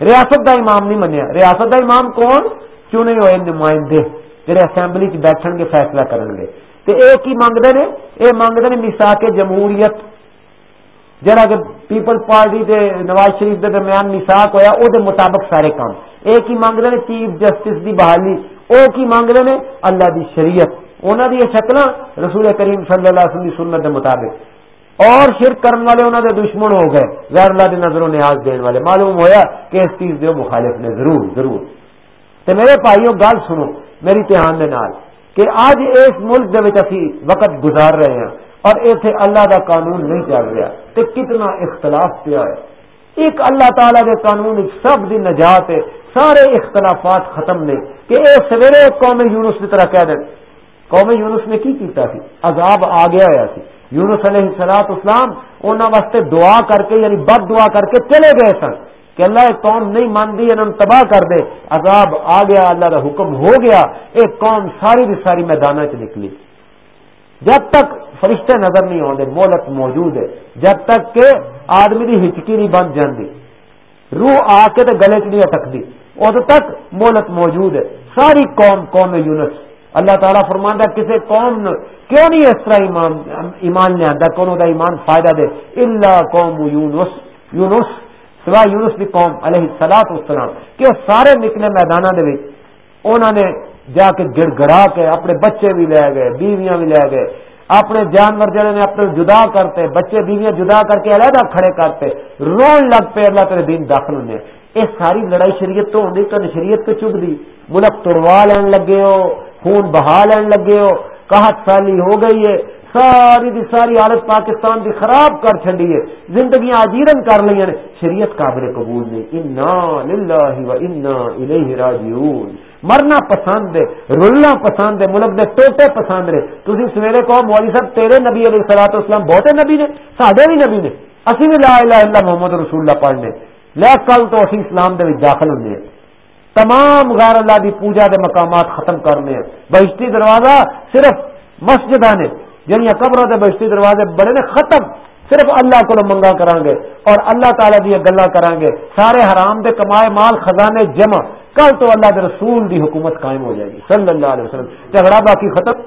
ریاست کا امام نہیں منیا۔ ریاست کا امام کون؟ چنے ہوئے نمائندے جہے اسمبلی چ بیٹھ گے، فیصلہ کریں گے؟ تو یہ کی منگتے ہیں یہ منگتے ہیں مسا کے جمہوریت۔ جہاں کہ پیپل پارٹی دے نواز شریف دے درمیان مساق ہوا وہ مطابق سارے کام۔ یہ کی منگتے ہیں چیف جسٹس دی بحالی وہ کی منگتے ہیں اللہ دی شریعت۔ انہوں دی شکل رسول کریم صلی اللہ علیہ وسلم کی سنت کے مطابق۔ اور شرک کرنے والے انہوں دے دشمن ہو گئے، غیر اللہ کی نظر و نیاز دینے والے۔ معلوم ہویا کہ اس چیز دے مخالف نے۔ ضرور ضرور۔ تو میرے بھائیوں گل سنو، میری دھیان دے نال۔ کہ آج اس ملک اسی وقت گزار رہے ہیں اور ایسے اللہ کا قانون نہیں چل رہا تو کتنا اختلاف پیا ہے۔ ایک اللہ تعالی کے قانون سب دی نجات ہے، سارے اختلافات ختم نے۔ کہ اے سویرے قوم یونس کی طرح کہہ دیں قوم یونس نے کی کیتا سی؟ عذاب آ گیا ہوا سی۔ یونس علیہ سلاط اسلام انہوں واسطے دعا کر کے یعنی بد دعا کر کے چلے گئے سن۔ کہ اللہ ایک قوم نہیں مانتی یعنی انہوں تباہ کر دے عذاب آ گیا، اللہ کا حکم ہو گیا۔ ایک قوم ساری بھی ساری میدان چ نکلی۔ جب تک فرشتے نظر نہیں آتے مولت موجود ہے۔ جب تک کہ آدمی کی ہچکی نہیں بن جاتی روح آ کے تو گلے چ نہیں اٹکتی ادو تک مولت موجود ہے۔ ساری قوم قوم یونس۔ اللہ تعالیٰ فرماندہ کسی قوم نے کیوں نہیں اس طرح ایمان ایمان لیا کون دا ایمان فائدہ دے؟ اللہ قوم یونس۔ یونس سوائے یونس کی قوم علیہ سلاط اسلام کہ وہ سارے نکلے میدان انہوں نے جا کے گڑ گڑا کے اپنے بچے بھی لے گئے، بیویاں بھی لے گئے۔ اپنے جانور جڑے نے اپنے جدا کرتے، بچے بیویاں جدا کر کے علیحدہ کھڑے کرتے۔ رون لگ پہ اللہ تیرے دین داخل ہونے۔ یہ ساری لڑائی شریعت تو ہوتی کن شریعت تو چب دی ملک توڑوا لین لگے ہو، خون بہا لین لگے ہو۔ کہت سالی ہو گئی ہے۔ ساری دی ساری حالت پاکستان دی خراب کر چڈی ہے۔ زندگی آجیرن کر لی شریعت قابل قبول نہیں۔ انا للہ و انا الیہ راجعون۔ مرنا پسند ہے، رلنا پسند ہے، ملک دے ٹوٹے پسند رہے تھی سویرے کہو، مولوی صاحب، تیرے نبی علیہ سلاۃ اسلام بہتے نبی نے، ساڈے بھی نبی نے۔ اسی بھی لا الہ الا محمد رسول اللہ پڑھنے۔ لے، کل تو اسی اسلام دے داخل ہونے تمام غیر اللہ دی پوجا دے مقامات ختم کرنے بہشتی دروازہ صرف مسجد نے یعنی جنیا قبروں کے بہشتی دروازے بڑے نے ختم۔ صرف اللہ کو منگا کریں گے اور اللہ تعالی دیا گلا کریں گے۔ سارے حرام دے کمائے مال خزانے جمع۔ کل تو اللہ دے رسول دی حکومت قائم ہو جائے گی۔ صلی اللہ علیہ وسلم۔ جھگڑا باقی ختم؟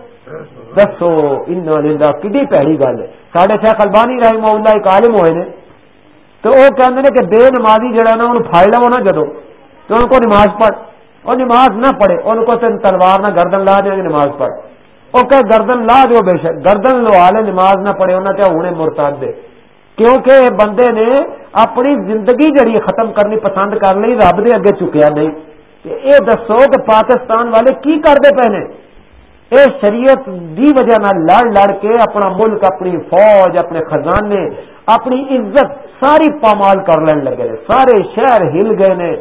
دسو ان کڈی پیڑی گل ہے؟ ساڈے شیخ البانی رحمہ اللہ ایک عالم ہوئے نے۔ تو وہ کہتے ہیں کہ بے نمازی جہا نا، انہوں پھاڑ لو نا جدو تو ان کو نماز پڑھ۔ اور نماز نہ پڑھے۔ ان کو تین تلوار نہ گردن لا دیں گے نماز پڑھ۔ وہ کہ گردن لا دو بے شک، گردن لوا لے نماز نہ پڑھے انہیں کیا ہونے مرتاد دے۔ کیونکہ بندے نے اپنی زندگی جڑی ختم کرنی پسند کر لی، رب دے اگے چکیا نہیں۔ یہ دسو کہ پاکستان والے کی کرتے پے نے؟ اے شریعت دی وجہ نہ لڑ لڑ کے اپنا ملک، اپنی فوج، اپنے خزانے، اپنی عزت ساری پامال کر لین لگے۔ سارے شہر ہل گئے نے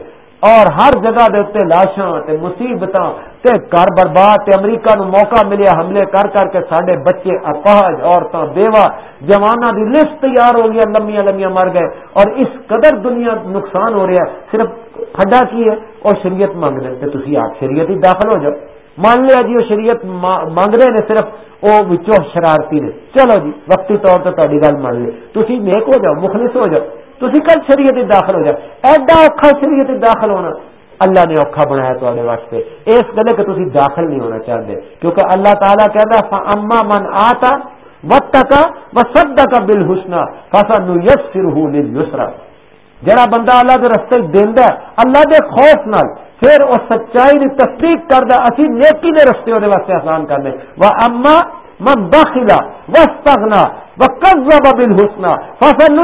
اور ہر جگہ دے لاشاں تے مصیبتاں تے گھر برباد تے امریکہ نو موقع ملیا حملے کر کر کے سڈے بچے اپاہج عورتوں بیوہ جوانا دی لسٹ تیار ہو گیا لمیا لمیاں مر گئے۔ اور اس قدر دنیا نقصان ہو رہا ہے، صرف کھڈا کی ہے، اور شریعت مانگ رہے تھے تھی آپ شریعت ہی داخل ہو جاؤ۔ مان لیا جی وہ شریعت مانگ رہے نے صرف وہ شرارتی نے۔ چلو جی وقتی طور پہ تاری گل مان لی تھی نیک ہو جاؤ، مخلص ہو جاؤ۔ تھی کل شریعت داخل ہو جاؤ۔ ایڈا اوکھا شریعت داخل ہونا۔ اللہ نے اوکھا بنایا تے واسطے۔ اس گلے کہ تھی داخل نہیں ہونا چاہتے کیونکہ اللہ تعالیٰ کہتا اما من آتا وقت کا و سب کا بل حسنا فصا نو یس پھر جڑا بندہ اللہ کے رستے دینا اللہ کے خوف نال، پھر وہ سچائی کی تصدیق کر اسی نیکی نے رستے وہ واسطے آسان کرنے وہ اما من داخلہ و سگنا و قبضہ بل حسنا فصل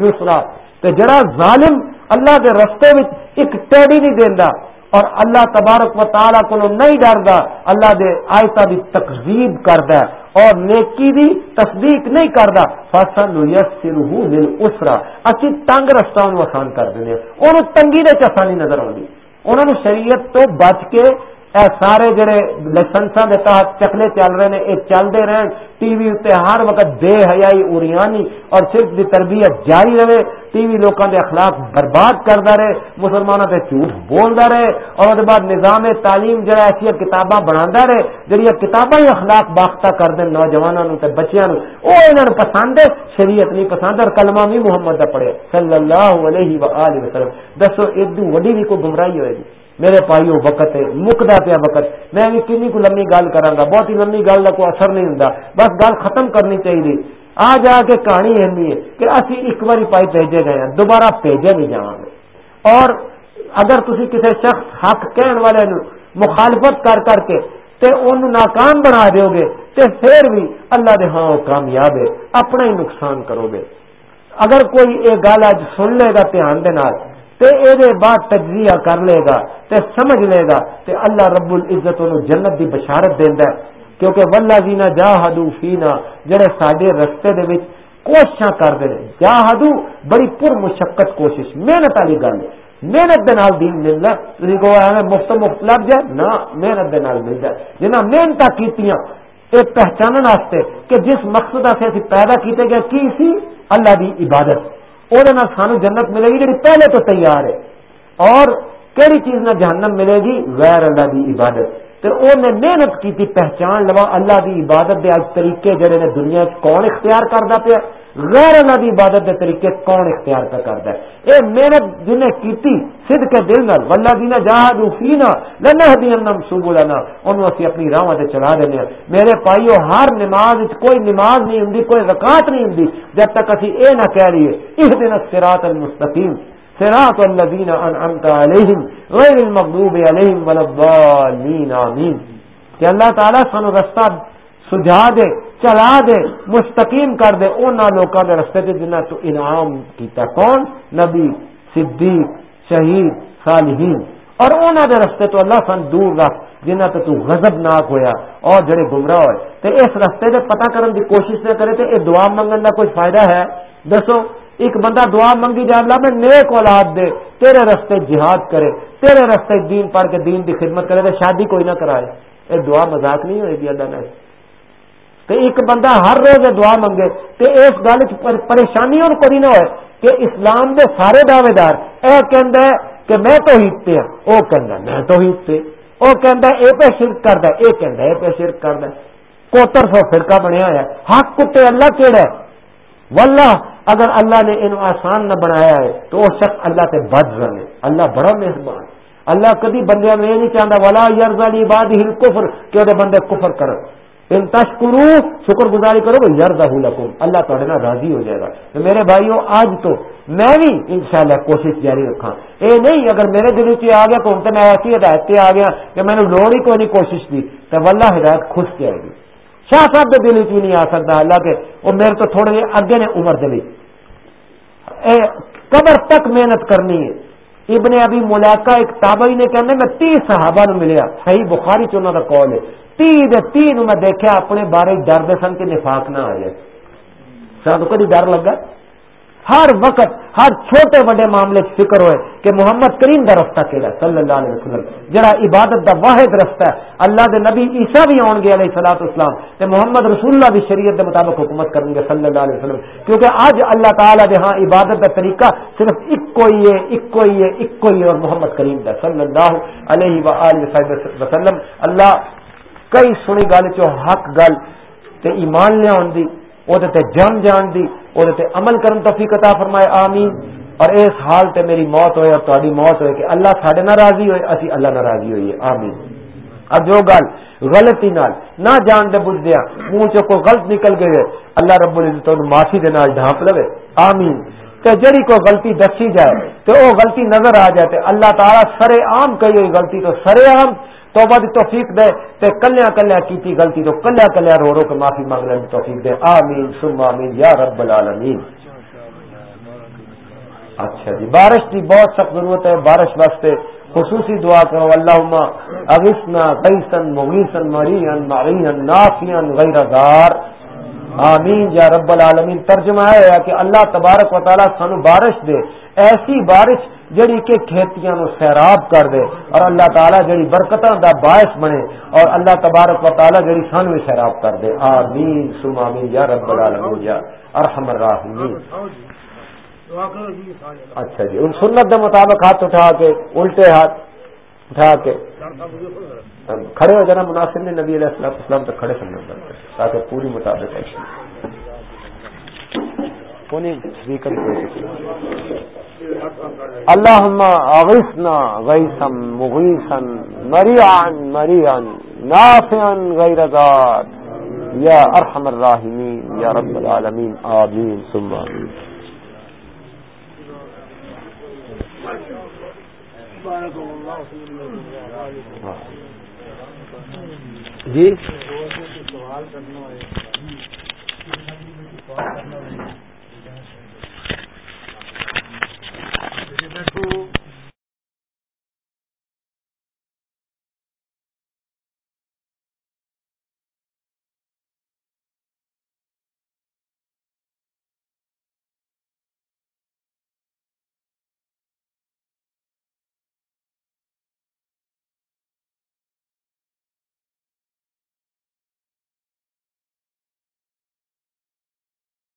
یسرا تو جڑا ظالم اللہ کے رستے میں ایک ٹیڈی نہیں دینا اور اللہ تبارک و تعالیٰ کو نہیں ڈردا اللہ دے آیتا دی تقزیب کردا اور نیکی دی تصدیق نہیں کردا فصل یسرہ للاسرا اسی تنگ رستہ آسان کر دینے۔ انہوں تنگی دے آسانی نظر آتی انہوں نے شریعت تو بچ کے اے سارے جڑے لائسنسا کے تحت چکلے چل رہے ہیں یہ چلتے رہن۔ ٹی وی اتنے ہر وقت بے حیائی اریانی اور صرف دی تربیت جاری رہے۔ ٹی وی لوگوں کے اخلاق برباد کرتا رہے مسلمانوں سے جھوٹ بولتا رہے اور اس بعد نظام تعلیم جڑا ایسا کتاباں بنا رہے۔ جہیا کتاباں ہی اخلاق باختہ کر دیں نوجوانوں بچیاں وہ انہوں پسند ہے۔ شریعت نہیں پسند اور کلمہ بھی محمد کا پڑھے۔ صلی اللہ علیہ وسلم۔ دسو ادو وڈی بھی کوئی گمراہی ہوئے گی۔ میرے پائیو وقت ہے مکدا پیا وقت۔ میں کنی کو لمبی گل کرا بہت ہی لمبی گل کا کوئی اثر نہیں ہوں بس گل ختم کرنی چاہیے۔ آ جا کے کہانی ہے کہ اسی ایک بار پائی بھیجے گئے ہیں، دوبارہ بھیجے نہیں جا گے۔ اور اگر تھی کسی شخص حق کہن والے مخالفت کر کر کے تے ان ناکام بنا دو گے تے پھر بھی اللہ دے ہاں کامیاب ہے، اپنا ہی نقصان کرو گے۔ اگر کوئی یہ گل اج سن لے گا دھیان دے نال تے اے بعد تجزیہ کر لے گا تے سمجھ لے گا تے اللہ رب العزت انہوں جنت دی بشارت دیندا ہے۔ کیونکہ واللہ جینا جاہدو فینا، جڑے ساڈے رستے دے وچ کوششاں کردے نے، جاہدو بڑی پر مشقت کوشش، محنت والی گل ہے۔ محنت دے نال دین ملنا تسی کو ایویں مفت مفت لگ جائے؟ نہ، محنت دے نال مل جائے جنہاں محنتاں کیتیاں، اے پہچانن واسطے کہ جس مقصد سے پیدا کیتے گئے، کی سی؟ اللہ دی عبادت۔ وہ سانو جنت ملے گی جی پہلے تو تیار ہے۔ اور کہڑی چیز نہ جہنم ملے گی؟ غیر اللہ کی عبادت۔ تو انہیں محنت کی پہچان لوا اللہ دی عبادت دے اج طریقے جڑے نے دنیا کون اختیار کرتا پیا۔ غیر اللہ دی عبادت دے طریقے کون اختیار کا کرتا ہے؟ اے محنت جنہیں کیتی سدھ کے دل نال ولہ دینا جہاز فینا لنا ہدیم سبو لنا انہوں اسی اپنی راہ تے چلا دینے میرے پائیو ہر نماز کوئی نماز نہیں ہوں کوئی رکعت نہیں ہوں جب تک اسی اے نہ کہہ رہیے اس دن الصراط المستقیم، صراط الذين انعمت عليهم غير المغضوب عليهم ولا الضالين امين کہ اللہ تعالی سانو رستہ سجھا دے چلا دے، مستقیم کر دے۔ ان لوگوں کے رستے سے جنہیں تو انعام کیتا کون؟ نبی، صدیق، شہید، صالحین۔ اور انہوں دے رستے تو اللہ سن دور رکھ، جنہ تو تو غضب ناک ہویا۔ اور جڑے گمراہ ہوئے۔ تو اس رستے دے پتہ کرن دی کوشش نہ کرے تو یہ دعا منگن کا کوئی فائدہ ہے؟ دسو، ایک بندہ دعا منگی جائے، اللہ میں نیک اولاد دے، تیرے رستے جہاد کرے، تیرے رستے دین پڑھ کے دین دی خدمت کرے تو شادی کوئی نہ کرائے۔ یہ دعا مذاق نہیں ہوئے گی اللہ نے۔ تو ایک بندہ ہر روز دعا منگے تو اس گل پریشانی اور کوئی نہ ہوئے کہ اسلام دے سارے دعوے دار اے ہاں، کہندا ہے کہ میں تو ہیتے ہوں وہ کہندا میں تو ہیتے وہ کہندا اے پہ شرک کردا اے کہندا اے پہ شرک کردا کوتر سو فرقہ بنیا ہوا ہے۔ حق کتے اللہ کیڑا ہے؟ واللہ، اگر اللہ نے ان آسان نہ بنایا ہے، تو وہ شخص اللہ سے بد رہے اللہ بڑا مہربان اللہ کدی بندے میں نہیں چاہتا ولا یرز علی باد ہل کفر کہ وہ بندے کفر کر ان تشکرو شکر گزاری کرو، وہ یرز لکم۔ اللہ تھوڑے نا راضی ہو جائے گا۔ تو میرے بھائیوں آج تو میں بھی انشاءاللہ کوشش جاری رکھا اے نہیں، اگر میرے دل چ آ گیا تو ان میں ایسی ہدایت آ گیا کہ میں نے لوڑ ہی کوئی نہیں کوشش کی، تو واللہ ہدایت خوش جائے گی شاہ صاحب کے دل چ نہیں آ سکتا اللہ کے، وہ میرے تو تھوڑے اگے نے عمر دلی قبر تک محنت کرنی ہے۔ ابن ابھی ملاقہ ایک تابعی نے کہنے میں تی صحابہ نو ملیا۔ صحیح بخاری چنا کا کال ہے۔ تی دے تی نو میں دیکھا اپنے بارے ڈر دے سن کے نفاق نہ آ جائے۔ سر کدی ڈر لگا؟ ہر وقت ہر چھوٹے بڑے معاملے فکر ہوئے کہ محمد کریم کا رستہ کہڑا صلی اللہ علیہ وسلم۔ جڑا عبادت دا واحد رستہ ہے۔ اللہ دے نبی عیسیٰ بھی آن گے علیہ سلاط اسلام تے محمد رسول اللہ بھی شریعت دے مطابق حکومت کریں گے، صلی اللہ علیہ وسلم۔ کیونکہ آج اللہ تعالیٰ دے ہاں عبادت کا طریقہ صرف ایک ہی ہے ایک ہی ہے ایک ہی اور محمد کریم دا صلی اللہ علیہ وآلہ وسلم۔ اللہ کئی سنی گل چو حق گل تے ایمان لیا دی وہ جان جان دی وہ عمل کرن توفیق عطا فرمائے، آمین۔ اور اس حال تے میری موت ہوئے اور تاری موت ہوئے کہ اللہ ساڈے ناراضی ہوئے، اسی اللہ ناراضی ہوئیے۔ آمین۔ اب جو گل غلطی نال نہ جان دے بجھ دیا منہ چ کوئی غلط نکل گئے، اللہ رب العزت معافی دے نال ڈھانپ لوے۔ آمین۔ تے جڑی کوئی غلطی دسی جائے تو وہ غلطی نظر آ جائے، تے اللہ تعالی سرے عام کہی ہوئی غلطی تو سرے عام توبہ دی توفیق دے تے کلیا کلیا کیتی غلطی تو کلیا کلیا رو رو کے معافی مانگ لینے توفیق دے۔ آمین سم آمین، یا رب العالمین۔ اچھا جی بارش کی بہت سخت ضرورت ہے۔ بارش واسطے خصوصی دعا کرو۔ اللہ اغسنا قیسن مغیسن مرین معین نافین غیر دار آمین یا رب العالمین۔ ترجمہ ہے کہ اللہ تبارک و تعالیٰ سانو بارش دے۔ ایسی بارش جڑی کہ کھیتیاں نو سیراب کر دے اور اللہ تعالیٰ جڑی برکتاں دا باعث بنے اور اللہ تبارک و تعالیٰ جڑی سانو سیراب کر دے۔ آمین۔ سم آمین۔ یا رب العالمین، یا ارحم الراحمین۔ اچھا جی ان سنت دے مطابق ہاتھ اٹھا کے، الٹے ہاتھ اٹھا کے۔ کھڑے ہو جانا، مناسب نے نبی علیہ السلام اسلام تک کھڑے کرنا پڑتا تاکہ پوری مطابق۔ اللہ اغسنا غیسم مغیسن مریان مریان نافعن غیر ذات. یا ارحم الراحمین یا رب العالمین آمین ثم آمین جی؟ سوال کرنا نشو